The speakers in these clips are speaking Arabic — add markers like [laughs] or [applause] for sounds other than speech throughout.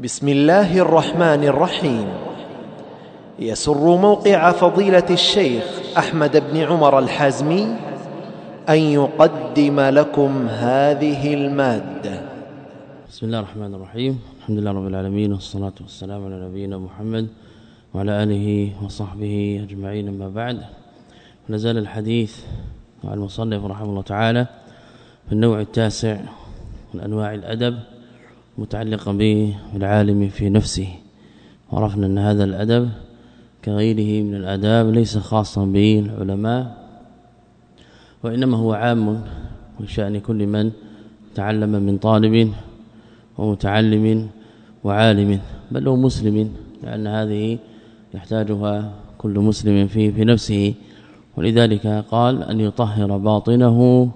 بسم الله الرحمن الرحيم. يسر موقع فضيلة الشيخ أحمد بن عمر الحازمي أن يقدم لكم هذه المادة. بسم الله الرحمن الرحيم. الحمد لله رب العالمين والصلاة والسلام على نبينا محمد وعلى آله وصحبه أجمعين. أما بعد نزال الحديث مع المصنف رحمه الله تعالى في النوع التاسع من أنواع الأدب. متعلقا بالعالم في نفسه. عرفنا أن هذا الأدب كغيره من الآداب ليس خاصا بالعلماء وإنما هو عام بشان كل من تعلم من طالب ومتعلم وعالم بل هو مسلم لأن هذه يحتاجها كل مسلم في في نفسه. ولذلك قال أن يطهر باطنه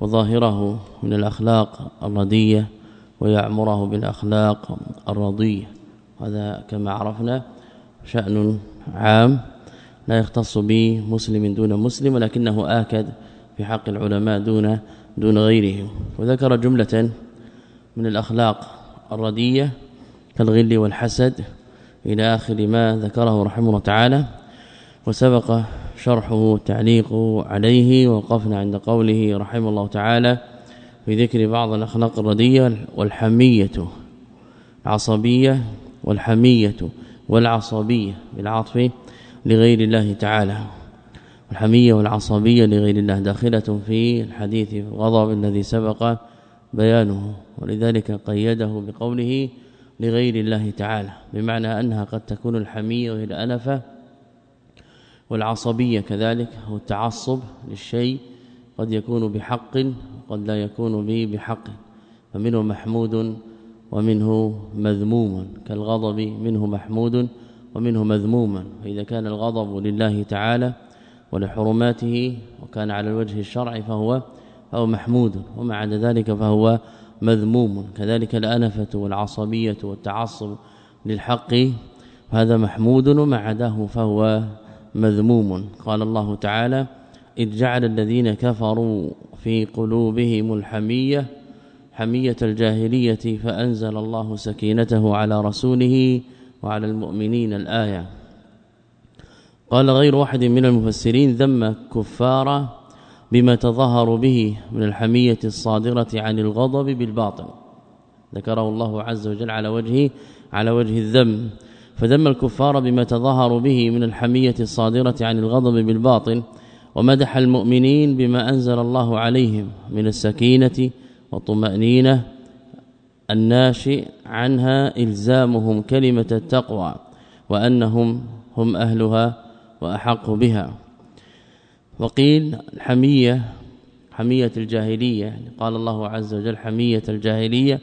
وظاهره من الأخلاق الردية ويعمره بالأخلاق الرضية. هذا كما عرفنا شأن عام لا يختص به مسلم دون مسلم ولكنه آكد في حق العلماء دون دون غيرهم. وذكر جملة من الأخلاق الردية كالغل والحسد إلى آخر ما ذكره رحمه الله تعالى وسبق شرحه تعليق عليه وقفنا عند قوله رحمه الله تعالى في ذكر بعض الأخلاق الردية والحمية العصبيه والحمية والعصبية بالعطف لغير الله تعالى الحميه والعصبية لغير الله. داخلة في الحديث الغضب الذي سبق بيانه ولذلك قيده بقوله لغير الله تعالى بمعنى أنها قد تكون الحمية وهي الانفه والعصبية كذلك هو التعصب للشيء قد يكون بحق وقد لا يكون به بحق فمنه محمود ومنه مذموم. كالغضب منه محمود ومنه مذموما فإذا كان الغضب لله تعالى ولحرماته وكان على الوجه الشرعي فهو أو محمود ومع عدا ذلك فهو مذموم. كذلك الانفه والعصبية والتعصب للحق هذا محمود وما عداه فهو مذموم. قال الله تعالى إذ جعل الذين كفروا في قلوبهم الحمية حمية الجاهلية فأنزل الله سكينته على رسوله وعلى المؤمنين الآية. قال غير واحد من المفسرين ذم كفار بما تظاهر به من الحمية الصادرة عن الغضب بالباطل. ذكره الله عز وجل على وجهه على وجه الذم. فذم الكفار بما تظاهر به من الحمية الصادرة عن الغضب بالباطل ومدح المؤمنين بما أنزل الله عليهم من السكينة والطمأنينة الناشئ عنها إلزامهم كلمة التقوى وأنهم هم أهلها وأحق بها. وقيل الحمية حمية الجاهلية قال الله عز وجل حمية الجاهلية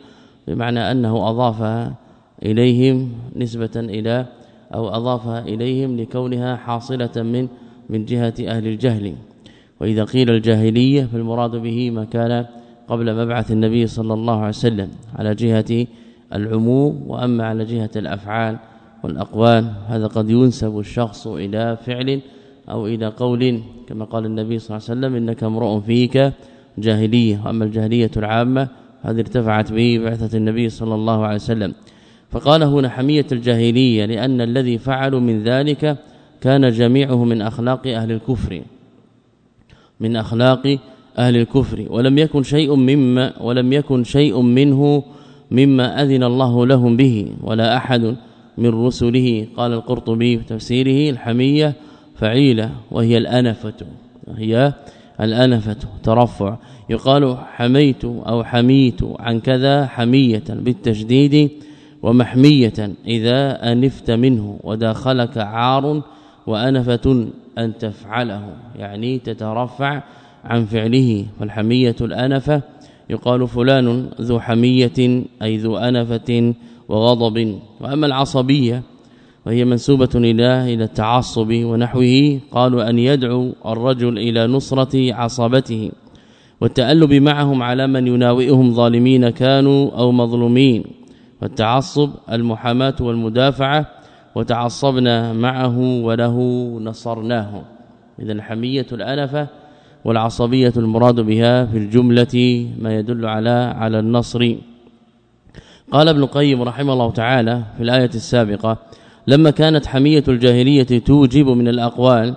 بمعنى أنه أضافها إليهم نسبة إلى أو أضافها إليهم لكونها حاصلة من من جهة أهل الجهل. وإذا قيل الجاهلية فالمراد به ما كان قبل مبعث النبي صلى الله عليه وسلم على جهة العموم وأما على جهة الأفعال والأقوال. هذا قد ينسب الشخص إلى فعل أو إلى قول كما قال النبي صلى الله عليه وسلم إنك امرؤ فيك جاهلية. وأما الجاهلية العامة هذه ارتفعت به بعثة النبي صلى الله عليه وسلم. فقال هنا حمية الجاهلية لأن الذي فعلوا من ذلك كان جميعه من أخلاق أهل الكفر. من أخلاق أهل الكفر. ولم يكن شيء مما ولم يكن شيء منه مما أذن الله لهم به. ولا أحد من رسله قال القرطبي في تفسيره الحمية فعيلة وهي الأنفة هي الأنفة ترفع. يقال حميت أو حميت عن كذا حمية بالتشديد ومحمية إذا أنفت منه وداخلك عار وأنفة أن تفعله يعني تترفع عن فعله. والحمية الأنفة يقال فلان ذو حمية أي ذو أنفة وغضب. وأما العصبية وهي منسوبة إلى إلى التعصب ونحوه قالوا أن يدعو الرجل إلى نصرة عصبته. والتألب معهم على من يناوئهم ظالمين كانوا أو مظلومين. والتعصب المحاماة والمدافعة وتعصبنا معه وله نصرناه. اذا الحميه الانفه والعصبية المراد بها في الجملة ما يدل على على النصر. قال ابن القيم رحمه الله تعالى في الآية السابقة لما كانت حمية الجاهلية توجب من الأقوال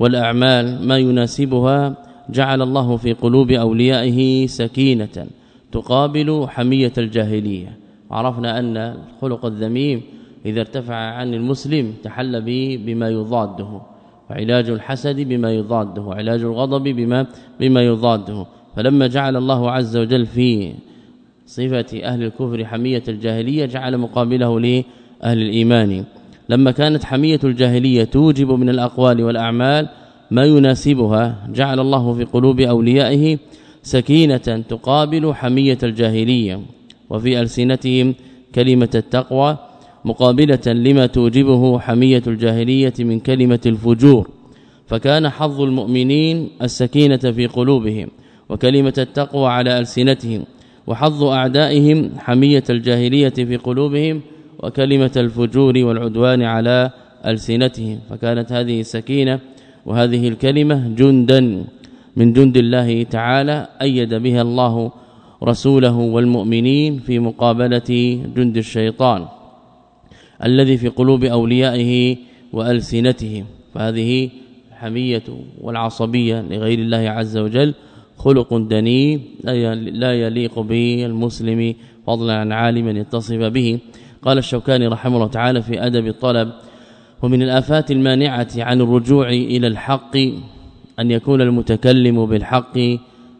والأعمال ما يناسبها جعل الله في قلوب أوليائه سكينة تقابل حمية الجاهلية عرفنا أن الخلق الذميم إذا ارتفع عن المسلم تحل به بما يضاده وعلاج الحسد بما يضاده وعلاج الغضب بما بما يضاده. فلما جعل الله عز وجل في صفة أهل الكفر حمية الجاهلية جعل مقابله لأهل الإيمان. لما كانت حمية الجاهلية توجب من الأقوال والأعمال ما يناسبها جعل الله في قلوب أوليائه سكينة تقابل حمية الجاهلية. وفي ألسنتهم كلمة التقوى مقابلة لما توجبه حمية الجاهلية من كلمة الفجور فكان حظ المؤمنين السكينة في قلوبهم وكلمة التقوى على ألسنتهم وحظ أعدائهم حمية الجاهلية في قلوبهم وكلمة الفجور والعدوان على ألسنتهم. فكانت هذه السكينة وهذه الكلمة جندا من جند الله تعالى أيد بها الله رسوله والمؤمنين في مقابلة جند الشيطان. الذي في قلوب أوليائه وألسنتهم فهذه حمية والعصبية لغير الله عز وجل خلق دني لا يليق بالمسلم فضلا عن عالم يتصف به. قال الشوكاني رحمه الله تعالى في أدب الطلب ومن الآفات المانعة عن الرجوع إلى الحق أن يكون المتكلم بالحق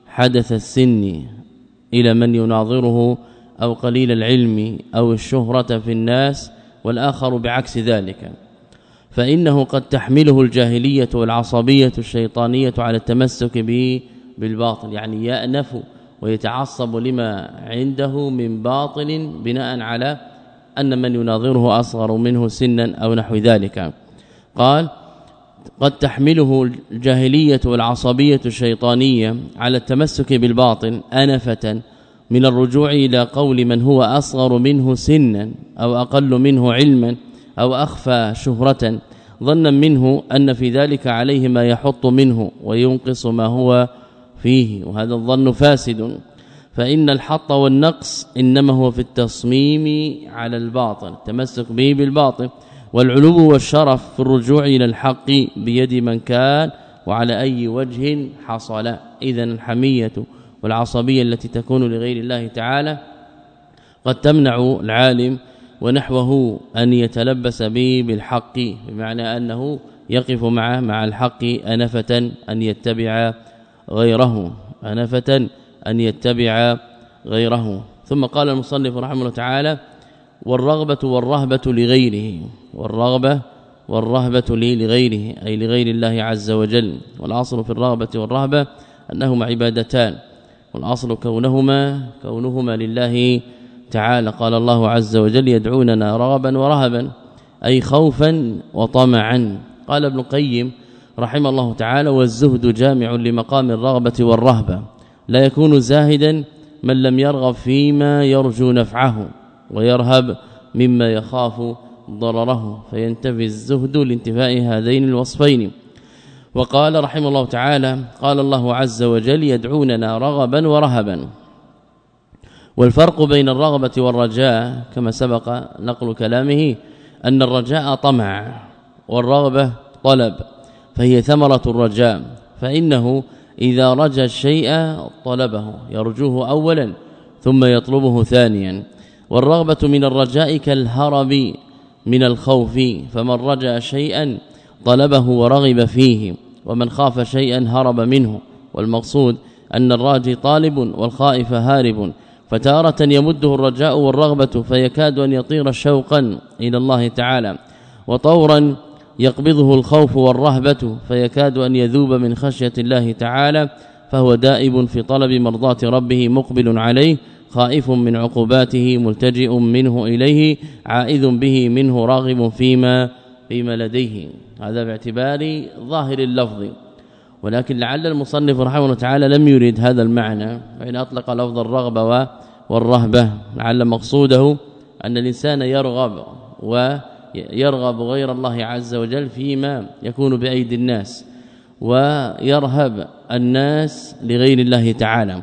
حدث السن إلى من يناظره أو قليل العلم أو الشهرة في الناس والآخر بعكس ذلك. فإنه قد تحمله الجاهلية والعصبية الشيطانية على التمسك به بالباطل يعني يأنف ويتعصب لما عنده من باطل بناء على أن من يناظره أصغر منه سنا أو نحو ذلك. قال قد تحمله الجاهلية والعصبية الشيطانية على التمسك بالباطل أنفة من الرجوع إلى قول من هو أصغر منه سنا أو أقل منه علما أو أخفى شهرة ظنا منه أن في ذلك عليه ما يحط منه وينقص ما هو فيه وهذا الظن فاسد. فإن الحط والنقص إنما هو في التصميم على الباطل التمسك به بالباطل. والعلو والشرف في الرجوع إلى الحق بيد من كان وعلى أي وجه حصل. اذا الحمية والعصبية التي تكون لغير الله تعالى قد تمنع العالم ونحوه أن يتلبس به بالحق بمعنى أنه يقف معه مع الحق أنفة أن يتبع غيره أنفة أن يتبع غيره. ثم قال المصنف رحمه الله تعالى والرغبة والرهبة لغيره والرغبة والرهبة لي لغيره أي لغير الله عز وجل. والأصل في الرغبة والرهبة أنهما عبادتان. والاصل كونهما كونهما لله تعالى. قال الله عز وجل يدعوننا رغبا ورهبا أي خوفا وطمعا. قال ابن القيم رحمه الله تعالى والزهد جامع لمقام الرغبة والرهبة لا يكون زاهدا من لم يرغب فيما يرجو نفعه ويرهب مما يخاف ضرره. فينتفي الزهد لانتفاء هذين الوصفين. وقال رحمه الله تعالى قال الله عز وجل يدعوننا رغبا ورهبا. والفرق بين الرغبة والرجاء كما سبق نقل كلامه أن الرجاء طمع والرغبة طلب فهي ثمرة الرجاء. فإنه إذا رجى الشيء طلبه يرجوه اولا ثم يطلبه ثانيا. والرغبة من الرجاء كالهرب من الخوف فمن رجا شيئا طلبه ورغب فيه ومن خاف شيئا هرب منه. والمقصود أن الراجي طالب والخائف هارب. فتارة يمده الرجاء والرغبة فيكاد أن يطير شوقا إلى الله تعالى. وطورا يقبضه الخوف والرهبة فيكاد أن يذوب من خشية الله تعالى. فهو دائب في طلب مرضاة ربه مقبل عليه خائف من عقوباته ملتجئ منه إليه عائذ به منه راغب فيما فيما لديه. هذا باعتبار ظاهر اللفظ. ولكن لعل المصنف رحمه الله تعالى لم يريد هذا المعنى وان أطلق لفظ الرغبة والرهبة لعل مقصوده أن الإنسان يرغب ويرغب غير الله عز وجل فيما يكون بأيدي الناس ويرهب الناس لغير الله تعالى.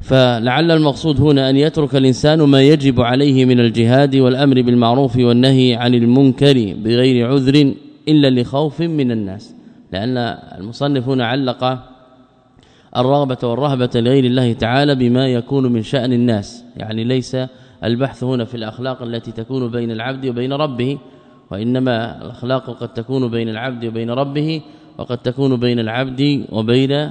فلعل المقصود هنا أن يترك الإنسان ما يجب عليه من الجهاد والأمر بالمعروف والنهي عن المنكر بغير عذر إلا لخوف من الناس لأن المصنف هنا علق الرغبة والرهبة لغير الله تعالى بما يكون من شأن الناس يعني ليس البحث هنا في الأخلاق التي تكون بين العبد وبين ربه وإنما الأخلاق قد تكون بين العبد وبين ربه وقد تكون بين العبد وبين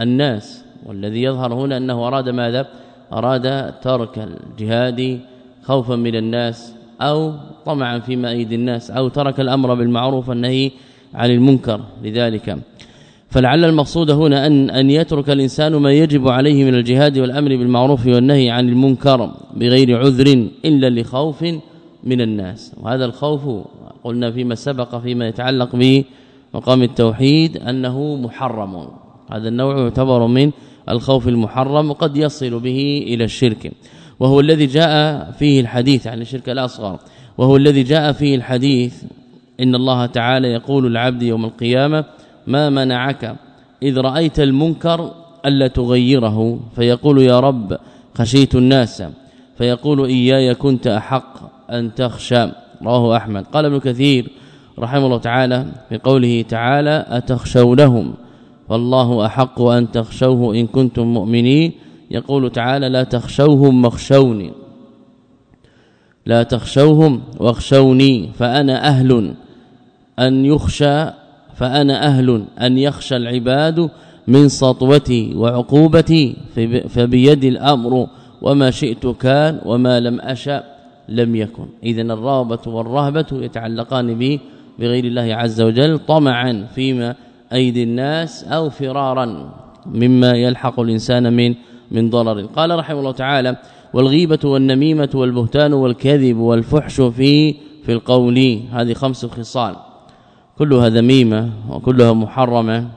الناس. والذي يظهر هنا أنه أراد ماذا؟ أراد ترك الجهاد خوفا من الناس أو طمعا فيما ايدي الناس أو ترك الأمر بالمعروف والنهي عن المنكر لذلك. فلعل المقصود هنا أن أن يترك الإنسان ما يجب عليه من الجهاد والأمر بالمعروف والنهي عن المنكر بغير عذر إلا لخوف من الناس. وهذا الخوف قلنا فيما سبق فيما يتعلق به مقام التوحيد أنه محرم. هذا النوع يعتبر من الخوف المحرم وقد يصل به إلى الشرك. وهو الذي جاء فيه الحديث عن الشرك الأصغر. وهو الذي جاء فيه الحديث إن الله تعالى يقول العبد يوم القيامة ما منعك إذ رأيت المنكر ألا تغيره؟ فيقول يا رب خشيت الناس. فيقول إياي كنت أحق أن تخشى. رواه أحمد. قال ابن كثير رحمه الله تعالى في قوله تعالى أتخشونهم؟ والله أحق أن تخشوه إن كنتم مؤمنين. يقول تعالى لا تخشوهم مخشوني لا تخشوهم واخشوني فأنا أهل. أن يخشى فأنا أهل. أن يخشى العباد من سطوتي وعقوبتي فبيد الأمر. وما شئت كان وما لم أشأ لم يكن. اذا الرغبة والرهبة يتعلقان به بغير الله عز وجل طمعا فيما أيدي الناس أو فرارا مما يلحق الإنسان من من ضرر. قال رحمه الله تعالى والغيبة والنميمة والبهتان والكذب والفحش في في القول. هذه خمس خصال. كلها ذميمة وكلها محرمة.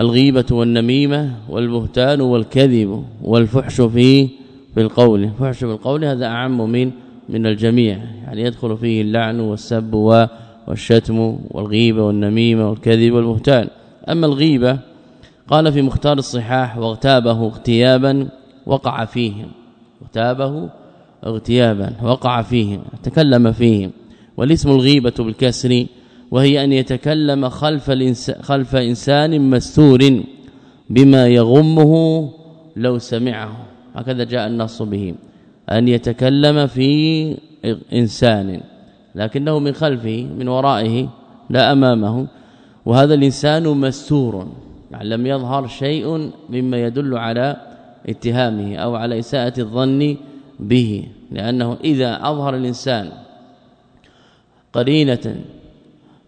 الغيبة والنميمة والبهتان والكذب والفحش في في القول. الفحش في القول هذا أعم من من الجميع. يعني يدخل فيه اللعن والسب والشتم والغيبه والنميمة والكذب والبهتان. أما الغيبة قال في مختار الصحاح واغتابه اغتيابا وقع فيه اغتابه اغتيابا وقع فيه تكلم فيه والاسم الغيبة بالكسر وهي أن يتكلم خلف خلف إنسان مستور بما يغمه لو سمعه. هكذا جاء النص به. أن يتكلم في إنسان. لكنه من خلفه من ورائه لا أمامه. وهذا الإنسان مستور يعني لم يظهر شيء مما يدل على اتهامه أو على إساءة الظن به. لأنه إذا أظهر الإنسان قرينة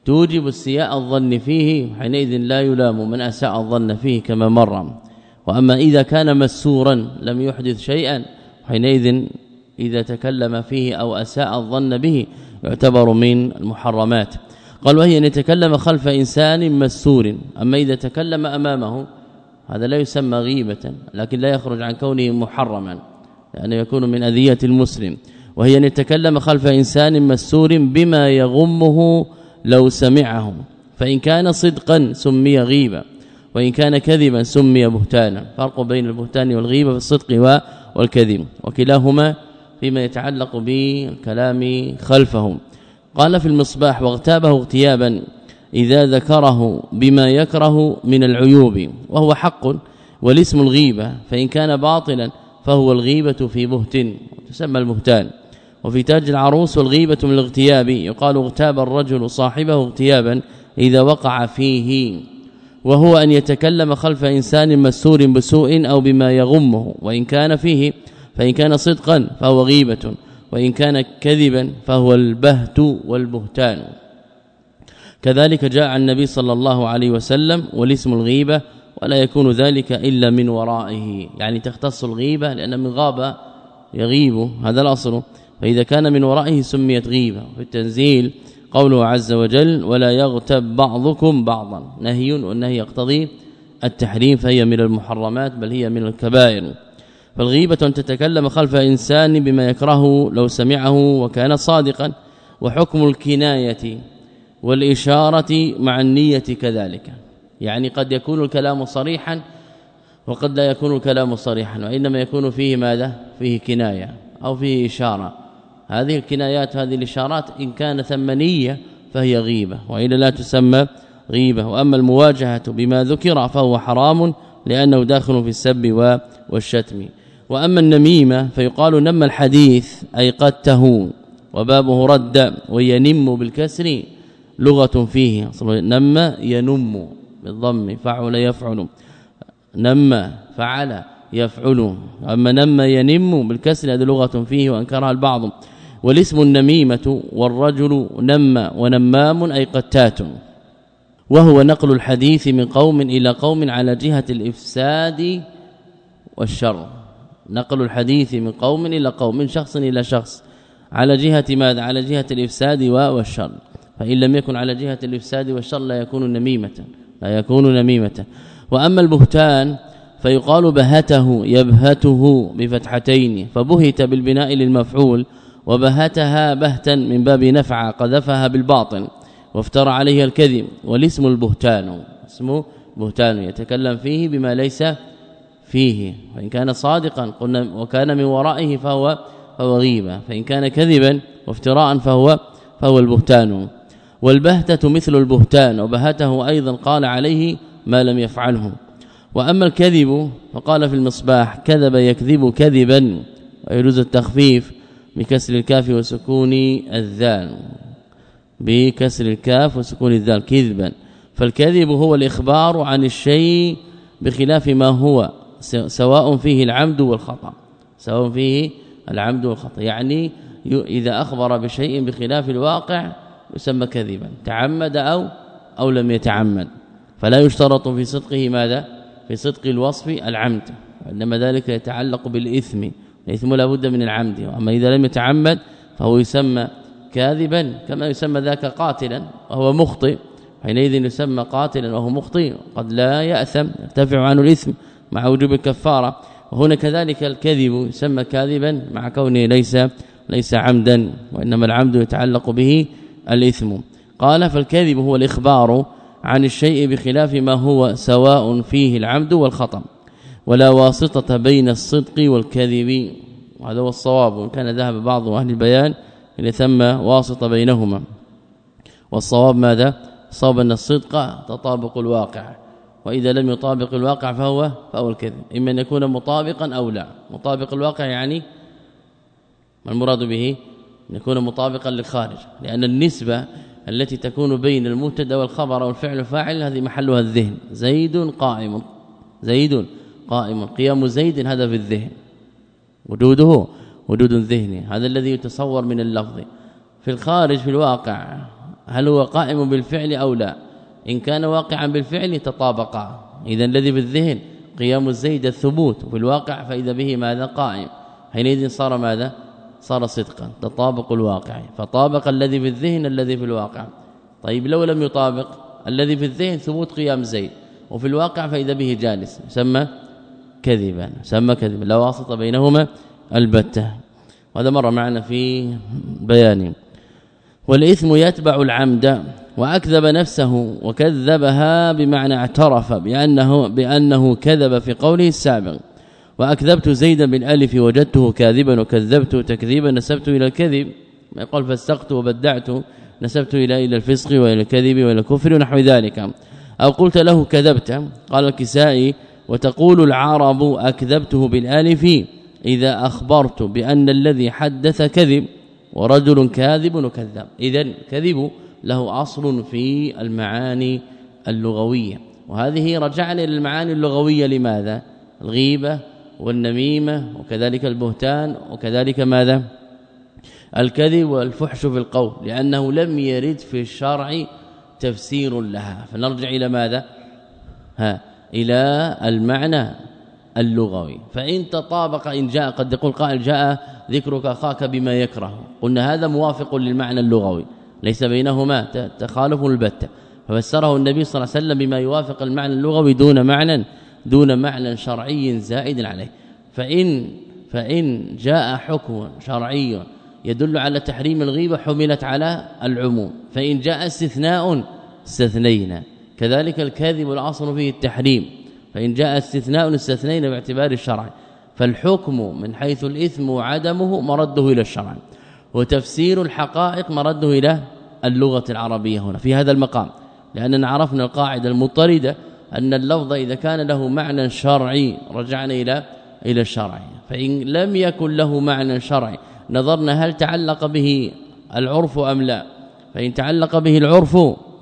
توجب استياء الظن فيه حينئذ لا يلام من أساء الظن فيه كما مر. وأما إذا كان مسورا لم يحدث شيئا حينئذ إذا تكلم فيه أو أساء الظن به يعتبر من المحرمات. قال وهي أن يتكلم خلف إنسان مسور. أما إذا تكلم أمامه هذا لا يسمى غيبة لكن لا يخرج عن كونه محرما لأنه يكون من أذية المسلم. وهي أن يتكلم خلف إنسان مسور بما يغمه لو سمعه فإن كان صدقا سمي غيبة وإن كان كذبا سمي بهتانا. فرق بين البهتان والغيبة في الصدق والكذب. وكلاهما فيما يتعلق بالكلام خلفهم. قال في المصباح واغتابه اغتيابا إذا ذكره بما يكره من العيوب وهو حق والاسم الغيبة فإن كان باطلا فهو الغيبة في بهت تسمى المهتان وفي تاج العروس والغيبة من الاغتياب يقال اغتاب الرجل صاحبه اغتيابا إذا وقع فيه وهو أن يتكلم خلف إنسان مسور بسوء أو بما يغمه وإن كان فيه فإن كان صدقا فهو غيبة وإن كان كذبا فهو البهت والبهتان. كذلك جاء عن النبي صلى الله عليه وسلم والاسم الغيبة ولا يكون ذلك إلا من ورائه. يعني تختص الغيبة لأن من غاب يغيب هذا الأصل. فإذا كان من ورائه سميت غيبة. في التنزيل قوله عز وجل ولا يغتب بعضكم بعضا نهي والنهي يقتضي التحريم فهي من المحرمات بل هي من الكبائر. فالغيبة أن تتكلم خلف إنسان بما يكرهه لو سمعه وكان صادقا وحكم الكناية والإشارة مع النية كذلك. يعني قد يكون الكلام صريحا وقد لا يكون الكلام صريحا وإنما يكون فيه ماذا؟ فيه كناية أو فيه إشارة. هذه الكنايات هذه الإشارات إن كان ثمنيه فهي غيبة وإلا لا تسمى غيبة. وأما المواجهة بما ذكر فهو حرام لأنه داخل في السب والشتم. وأما النميمة فيقال نم الحديث أي قدته وبابه رد وينم بالكسر لغة فيه. نم ينم بالضم فعل يفعل. نم فعل يفعل. أما نم ينم بالكسر هذه لغة فيه وأنكرها البعض. والاسم النميمة والرجل نم ونمام أي قتات. وهو نقل الحديث من قوم إلى قوم على جهة الإفساد والشر نقل الحديث من قوم إلى قوم من شخص إلى شخص. على جهة ماذا؟ على جهة الإفساد والشر. فإن لم يكن على جهة الإفساد والشر لا يكون نميمة. لا يكون نميمة. وأما البهتان فيقال بهته يبهته بفتحتين فبهت بالبناء للمفعول وبهتها بهتا من باب نفع قذفها بالباطن وافترى عليه الكذب والاسم البهتان. اسمه بهتان يتكلم فيه بما ليس فيه. وإن كان صادقا قلنا وكان من ورائه فهو فهو غيبة. فإن كان كذبا وافتراء فهو فهو البهتان. والبهتة مثل البهتان وبهته أيضا قال عليه ما لم يفعله. وأما الكذب فقال في المصباح كذب يكذب كذبا ويجوز التخفيف بكسر الكاف وسكون الذال. بكسر الكاف وسكون الذال كذبا. فالكذب هو الإخبار عن الشيء بخلاف ما هو. سواء فيه العمد والخطأ. سواء فيه العمد والخطأ. يعني إذا أخبر بشيء بخلاف الواقع يسمى كذبا. تعمد أو أو لم يتعمد. فلا يشترط في صدقه ماذا؟ في صدق الوصف العمد. انما ذلك يتعلق بالإثم. الإثم لا بد من العمد. وأما إذا لم يتعمد فهو يسمى كاذبا كما يسمى ذاك قاتلا وهو مخطئ. حينئذ يسمى قاتلا وهو مخطئ. قد لا يأثم يرتفع عنه الإثم. مع وجوب الكفارة. وهنا كذلك الكذب يسمى كاذبا مع كونه ليس ليس عمدا وإنما العمد يتعلق به الإثم. قال فالكذب هو الإخبار عن الشيء بخلاف ما هو سواء فيه العمد والخطأ. ولا واسطة بين الصدق والكذب. وهذا هو الصواب. وإن كان ذهب بعض أهل البيان ان ثم واسطه بينهما. والصواب ماذا؟ صواب أن الصدق تطابق الواقع. وإذا لم يطابق الواقع فهو فهو الكذب. إما أن يكون مطابقا أو لا. مطابق الواقع يعني ما المراد به؟ أن يكون مطابقا للخارج. لأن النسبة التي تكون بين المبتدأ والخبر والفعل الفاعل هذه محلها الذهن. زيد قائم. زيد قائم. قيام زيد هذا في الذهن. وجوده وجود ذهني. هذا الذي يتصور من اللفظ. في الخارج في الواقع هل هو قائم بالفعل أو لا؟ إن كان واقعا بالفعل تطابقا. اذا الذي بالذهن قيام زيد الثبوت وفي الواقع فإذا به ماذا؟ قائم. حينئذ صار ماذا؟ صار صدقا تطابق الواقع. فطابق الذي في الذهن الذي في الواقع. طيب لو لم يطابق الذي في الذهن ثبوت قيام زيد. وفي الواقع فإذا به جالس يسمى كذبا سمى كذبا. لا واسطة بينهما البتة. وهذا مر معنا في بيان والإثم يتبع العمد. وأكذب نفسه وكذبها بمعنى اعترف بانه بأنه كذب في قوله السابق. وأكذبت زيدا بالألف وجدته كاذبا وكذبت تكذيبا نسبت إلى الكذب. يقول فاستقت وبدعت نسبت إلى إلى الفسق وإلى الكذب وإلى الكفر ونحو ذلك. أو قلت له كذبت قال الكسائي وتقول العرب أكذبته بالألف إذا أخبرت بأن الذي حدث كذب ورجل كاذب وكذاب اذا كذب له أصل في المعاني اللغوية. وهذه رجعنا إلى المعاني اللغوية. لماذا؟ الغيبة والنميمة وكذلك البهتان وكذلك ماذا؟ الكذب والفحش في القول لأنه لم يرد في الشرع تفسير لها. فنرجع إلى ماذا؟ ها إلى المعنى اللغوي. فإن تطابق إن جاء قد يقول قائل جاء ذكرك أخاك بما يكره. قلنا هذا موافق للمعنى اللغوي. ليس بينهما تخالف البتة. ففسره النبي صلى الله عليه وسلم بما يوافق المعنى اللغوي دون معنى دون معنى شرعي زائد عليه. فإن فإن جاء حكم شرعي يدل على تحريم الغيبة حملت على العموم. فإن جاء استثناء استثنينا. كذلك الكاذب الأصل فيه التحريم. فإن جاء استثناء استثنين باعتبار الشرع. فالحكم من حيث الإثم وعدمه مرده إلى الشرع. وتفسير الحقائق مرده إلى اللغة العربية هنا في هذا المقام لأننا عرفنا القاعدة المطردة أن اللفظ إذا كان له معنى شرعي رجعنا إلى إلى الشرع. فإن لم يكن له معنى شرعي نظرنا هل تعلق به العرف أم لا؟ فإن تعلق به العرف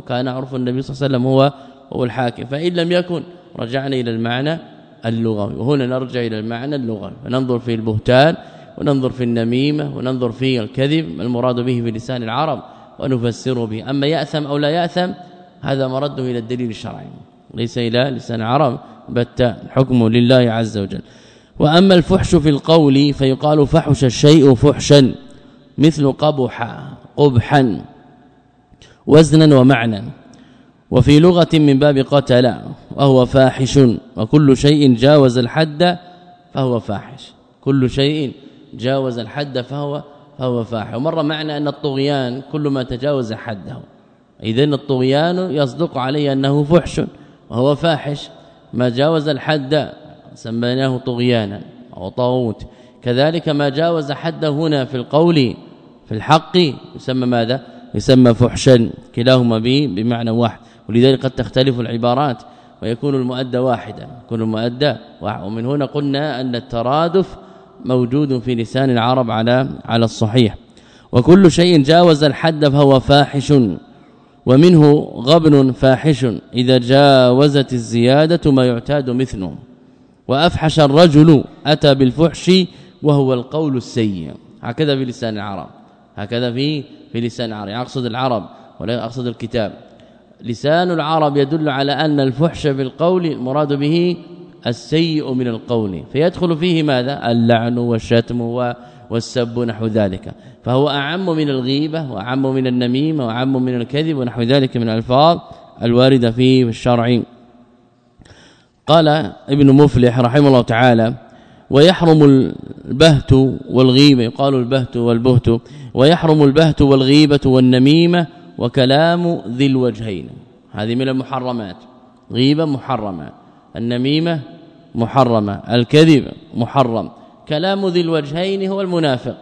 كان عرف النبي صلى الله عليه وسلم هو هو الحاكم. فإن لم يكن رجعنا إلى المعنى اللغوي. وهنا نرجع إلى المعنى اللغوي. فننظر في البهتان وننظر في النميمة وننظر في الكذب المراد به في لسان العرب ونفسره به. أما يأثم أو لا يأثم هذا مرده إلى الدليل الشرعي. ليس إلى لسان العرب بت حكمه لله عز وجل. وأما الفحش في القول فيقال فحش الشيء فحشا مثل قبح قبحا وزنا ومعنى وفي لغة من باب قتل وهو فاحش وكل شيء جاوز الحد فهو فاحش. كل شيء جاوز الحد فهو فهو فاحش. ومر معنا أن الطغيان كل ما تجاوز حده. اذا الطغيان يصدق عليه أنه فحش وهو فاحش. ما جاوز الحد سميناه طغيانا أو طاغوت. كذلك ما جاوز حده هنا في القول في الحق يسمى ماذا؟ يسمى فحشا كلاهما به بمعنى واحد. ولذلك قد تختلف العبارات ويكون المؤدى واحدا. يكون المؤدى واحد. ومن هنا قلنا أن الترادف موجود في لسان العرب على على الصحيح. وكل شيء جاوز الحد فهو فاحش ومنه غبن فاحش. إذا جاوزت الزيادة ما يعتاد مثله. وأفحش الرجل أتى بالفحش وهو القول السيء. هكذا في لسان العرب. هكذا في في لسان العرب. أقصد العرب ولا أقصد الكتاب. لسان العرب يدل على أن الفحش بالقول المراد به السيء من القول. فيدخل فيه ماذا؟ اللعن والشتم والسب نحو ذلك. فهو أعم من الغيبة وأعم من النميمة وأعم من الكذب ونحو ذلك من الألفاظ الواردة في الشرع. قال ابن مفلح رحمه الله تعالى ويحرم البهت والغيبة يقال البهت والبهت. ويحرم البهت والغيبة والنميمة وكلام ذي الوجهين. هذه من المحرمات. غيبة محرمة. النميمة محرمة الكذب محرم. كلام ذي الوجهين هو المنافق.